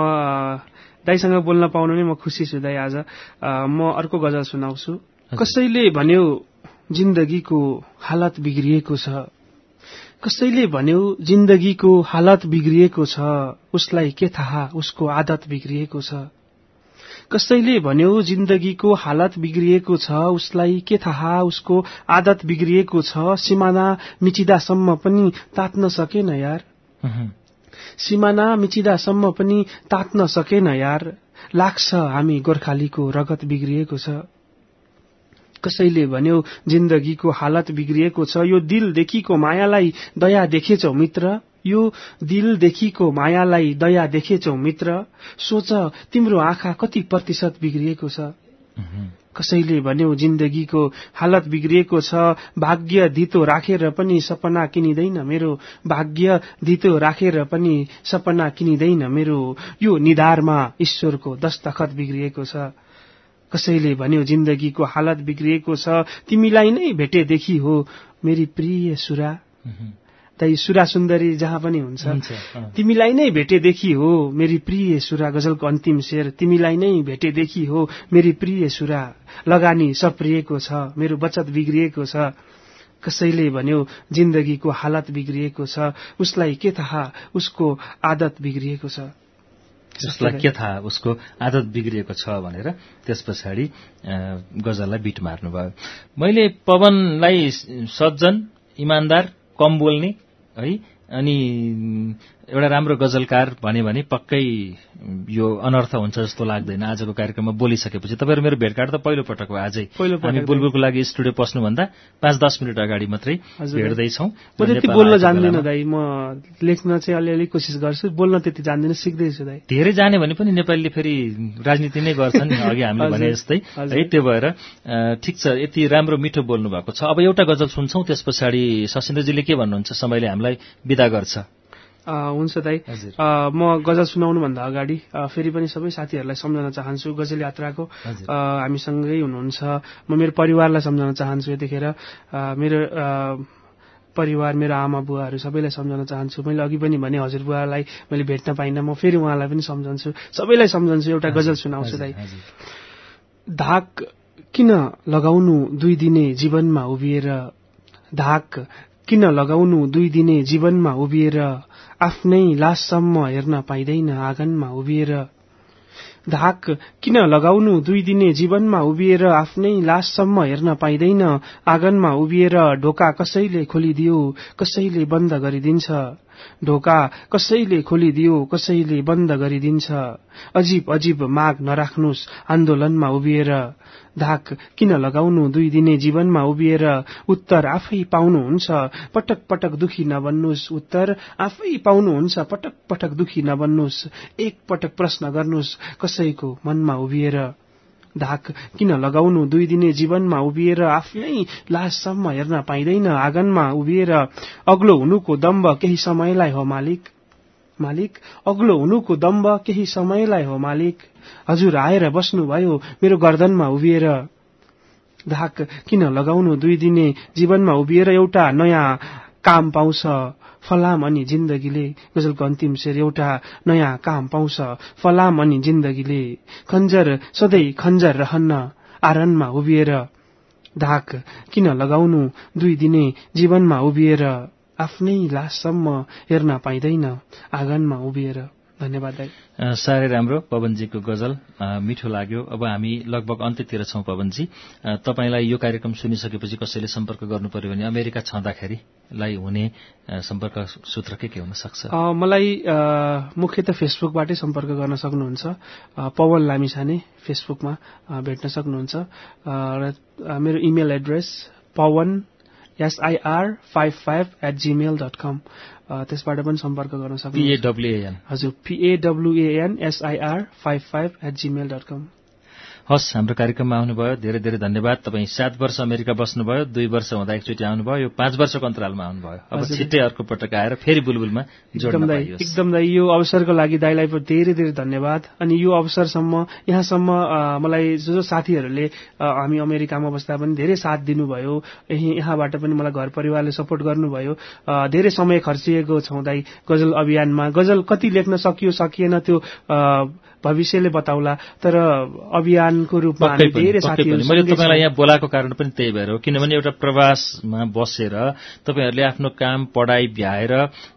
Speaker 2: दाईसँग बोल्न पाउनु नै म खुसी छु दाई आज। म अर्को गजल सुनाउँछु। कसैले भन्यो जिन्दगीको हालत बिग्रिएको छ। कसैले भन्यो जिन्दगीको हालत बिग्रिएको छ। उसलाई के थाहा उसको आदत बिग्रिएको छ। कसैले भन्यो जिन्दगीको हालत बिग्रिएको छ। उसलाई के थाहा उसको आदत बिग्रिएको छ। सिमाना मिचिदासम्म पनि तात्न सकेन यार। सिमाना मिचिदासम्म पनि तात्न सकेन यार। लाग्छ हामी गोर्खालीको रगत बिग्रिएको छ। कसैले भन्यो जिन्दगीको हालत बिग्रिएको छ। यो दिलदेखिको मायालाई दया देखेछौ मित्र। यो दिलदेखिको मायालाई दया देखेछौ मित्र। सोच तिम्रो आँखा कति प्रतिशत बिग्रिएको छ। कसैले भन्यो जिन्दगीको हालत बिग्रिएको छ भाग्य धितो राखेर पनि सपना किनिँदैन मेरो भाग्य धितो राखेर पनि सपना किनिँदैन मेरो। यो निधारमा ईश्वरको दस्तखत बिग्रिएको छ। कसैले भन्यो जिन्दगीको हालत बिग्रिएको छ तिमीलाई नै भेटेदेखि हो मेरी प्रिय सुरा। तै सुरा सुन्दरी जहाँ पनि हुन्छ। तिमीलाई नै भेटेदेखि हो मेरी प्रिय सुरा गजलको अन्तिम शेर। तिमीलाई नै भेटेदेखि हो मेरी प्रिय सुरा। लगानी सप्रिएको छ मेरो बचत बिग्रिएको छ। कसैले भन्यो जिन्दगीको हालत बिग्रिएको छ। उसलाई के थाहा उसको आदत बिग्रिएको छ।
Speaker 1: उसलाई के थाहा उसको आदत बिग्रिएको छ भनेर त्यस पछाडि गजललाई बिट मार्नुभयो। मैले पवनलाई सज्जन इमान्दार कम बोल्ने है। अनि एउटा राम्रो गजलकार भने भने पक्कै यो अनर्थ हुन्छ जस्तो लाग्दैन। आजको कार्यक्रममा बोलिसकेपछि तपाईँहरू मेरो भेटघाट त पहिलो पटक हो आजै। हामी। बुलबुलको लागि स्टुडियो पस्नुभन्दा पाँच दस मिनट अगाडि मात्रै। भेट्दैछौँ।
Speaker 2: म त्यति बोल्न जान्दिनँ। दाई म लेख्न चाहिँ अलिअलि कोसिस गर्छु। बोल्न त्यति जान्दिनँ सिक्दैछु दाई
Speaker 1: धेरै जाने भने पनि नेपालीले फेरि राजनीति नै गर्छन् अघि हामीले भने जस्तै। है त्यो भएर ठिक छ यति राम्रो मिठो बोल्नु भएको छ। अब एउटा गजल सुन्छौँ त्यस पछाडि सशिन्द्रजीले के भन्नुहुन्छ समयले हामीलाई विदा गर्छ।
Speaker 2: हुन्छ दाई। म गजल सुनाउनुभन्दा अगाडि फेरि पनि सबै साथीहरूलाई सम्झाउन चाहन्छु। गजल यात्राको हामीसँगै हुनुहुन्छ। म मेरो परिवारलाई सम्झाउन चाहन्छु यतिखेर। मेरो परिवार मेरो आमा बुवाहरू सबैलाई सम्झाउन चाहन्छु। मैले अघि पनि भने हजुरबुवालाई मैले भेट्न पाइनँ। म फेरि उहाँलाई पनि सम्झन्छु सबैलाई सम्झन्छु एउटा गजल सुनाउँछु दाई। धाक किन लगाउनु दुई दिने जीवनमा उभिएर धाक किन लगाउनु दुई दिने जीवनमा उभिएर आफ्नै लाससम्म हेर्न पाइँदैन आँगनमा उभिएर। धाक किन लगाउनु दुई दिने जीवनमा उभिएर आफ्नै लाससम्म हेर्न पाइँदैन? आँगनमा उभिएर ढोका कसैले खोलिदियो कसैले बन्द गरिदिन्छ? ढोका कसैले खोलिदियो कसैले बन्द गरिदिन्छ। अजीब अजीब माग नराख्नुहोस् आन्दोलनमा उभिएर। धाक किन लगाउनु दुई दिने जीवनमा उभिएर? उत्तर आफै पाउनुहुन्छ पटक पटक दुखी नबन्नुहोस् उत्तर आफै पाउनुहुन्छ पटक पटक दुखी नबन्नुहोस् एक पटक प्रश्न गर्नुहोस् कसैको मनमा उभिएर। धाक किन लगाउनु? दुई दिने जीवनमा उभिएर आफ्नै लाससम्म हेर्न पाइँदैन। आँगनमा उभिएर अग्लो हुनुको दम्ब केही समयलाई हो मालिक। मालिक अग्लो हुनुको दम्ब केही समयलाई हो मालिक। हजुर आएर बस्नुभयो। मेरो गर्दनमा उभिएर धाक किन लगाउनु? दुई दिने जीवनमा उभिएर एउटा नयाँ काम पाउँछ। फलाम अनि जिन्दगीले गजलको अन्तिम शेर एउटा नयाँ काम पाउँछ। फलाम अनि जिन्दगीले खन्जर सधैँ खन्जर रहन्न आरनमा उभिएर धाक किन लगाउनु दुई दिने जीवनमा उभिएर आफ्नै लाससम्म हेर्न पाइँदैन आँगनमा उभिएर। धन्यवाद
Speaker 1: साह्रै राम्रो पवनजीको गजल। मिठो लाग्यो। अब हामी लगभग अन्त्यतिर छौँ पवनजी। तपाईँलाई यो कार्यक्रम सुनिसकेपछि कसैले सम्पर्क गर्नु पर्यो भने अमेरिका छँदाखेरिलाई हुने अ, सम्पर्क सूत्र के के हुन सक्छ?
Speaker 2: मलाई मुख्यत फेसबुकबाटै सम्पर्क गर्न सक्नुहुन्छ। पवन लामिछाने फेसबुकमा भेट्न सक्नुहुन्छ। र मेरो email address Pawan SIR five five at Gmail dot com त्यसबाट पनि सम्पर्क गर्न सक्नुहुन्छ। हजुर PAWAN SIR five five at Gmail dot com
Speaker 1: हस् हाम्रो कार्यक्रममा आउनुभयो धेरै धेरै धन्यवाद। तपाईँ सात वर्ष अमेरिका बस्नुभयो दुई वर्ष हुँदा एकचोटि आउनुभयो यो पाँच वर्षको अन्तरालमा आउनुभयो। अब छिट्टै अर्को पटक आएर फेरि बुलबुलमा जोड्न
Speaker 2: एकदम दाई
Speaker 1: पाइयोस्।
Speaker 2: एकदम दाई यो अवसरको लागि दाईलाई पनि धेरै धेरै धन्यवाद। अनि यो अवसरसम्म यहाँसम्म मलाई जो जो साथीहरूले हामी अमेरिकामा बस्दा पनि धेरै साथ दिनुभयो यही यहाँबाट पनि मलाई घर परिवारले सपोर्ट गर्नुभयो। धेरै समय खर्चिएको छौँ दाई गजल अभियानमा। गजल कति लेख्न सकियो सकिएन त्यो भविष्यले बताउला तर अभियानको रूपमा हामी धेरै साथीहरू
Speaker 1: मैले तपाईँलाई। यहाँ बोलाएको कारण पनि त्यही भएर हो किनभने एउटा प्रवासमा बसेर तपाईँहरूले आफ्नो काम पढाइ भ्याएर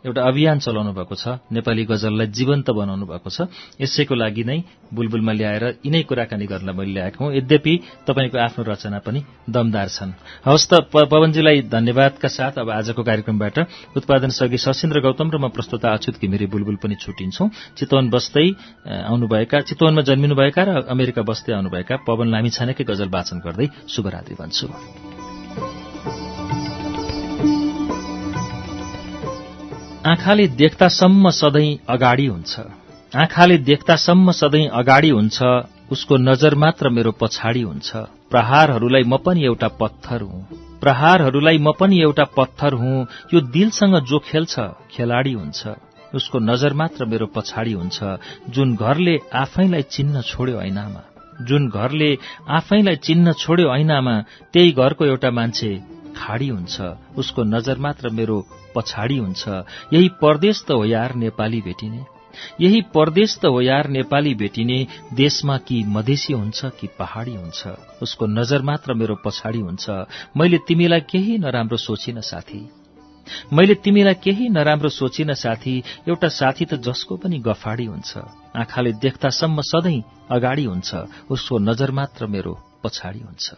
Speaker 1: एउटा अभियान चलाउनु भएको छ नेपाली गजललाई जीवन्त बनाउनु भएको छ। यसैको लागि नै बुलबुलमा ल्याएर यिनै कुराकानी गर्न मैले ल्याएको हुँ। यद्यपि तपाईँको आफ्नो रचना पनि दमदार छन्। हवस् त पवनजीलाई धन्यवादका साथ अब आजको कार्यक्रमबाट उत्पादन सघि सशिन्द्र गौतम र म प्रस्तुता अच्युत घिमिरे बुलबुल पनि छुटिन्छौं। चितवन बस्दै अ, आउनुभएका चितवनमा जन्मिनुभएका र अमेरिका बस्दै आउनुभएका पवन लामिछानेकै गजल वाचन गर्दै शुभरात्रि भन्छु। आँखाले देख्दासम्म सधैँ अगाडि हुन्छ। आँखाले देख्दासम्म सधैँ अगाडि हुन्छ। उसको नजर मात्र मेरो पछाडि हुन्छ। प्रहारहरूलाई म पनि एउटा पत्थर हुँ। प्रहारहरूलाई म पनि एउटा पत्थर हुँ। यो दिलसँग जो खेल्छ खेलाडी हुन्छ। उसको नजर मात्र मेरो पछाडि हुन्छ। जुन घरले आफैलाई चिन्न छोड्यो ऐनामा। जुन घरले आफैलाई चिन्न छोड्यो ऐनामा त्यही घरको एउटा मान्छे खाडी हुन्छ। उसको नजर मात्र मेरो पछाडि हुन्छ। यही परदेश त हो यार नेपाली भेटिने। यही परदेश त हो यार नेपाली भेटिने। देशमा कि मधेसी हुन्छ कि पहाडी हुन्छ। उसको नजर मात्र मेरो पछाडि हुन्छ। मैले तिमीलाई केही नराम्रो सोचिन साथी। मैले तिमीलाई केही नराम्रो सोचिन साथी एउटा साथी त जसको पनि गफाडी हुन्छ। आँखाले देख्दासम्म सधैँ अगाडि हुन्छ उसको नजर मात्र मेरो पछाडि हुन्छ।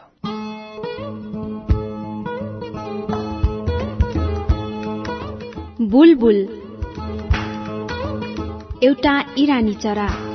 Speaker 3: एउटा इरानी चरा।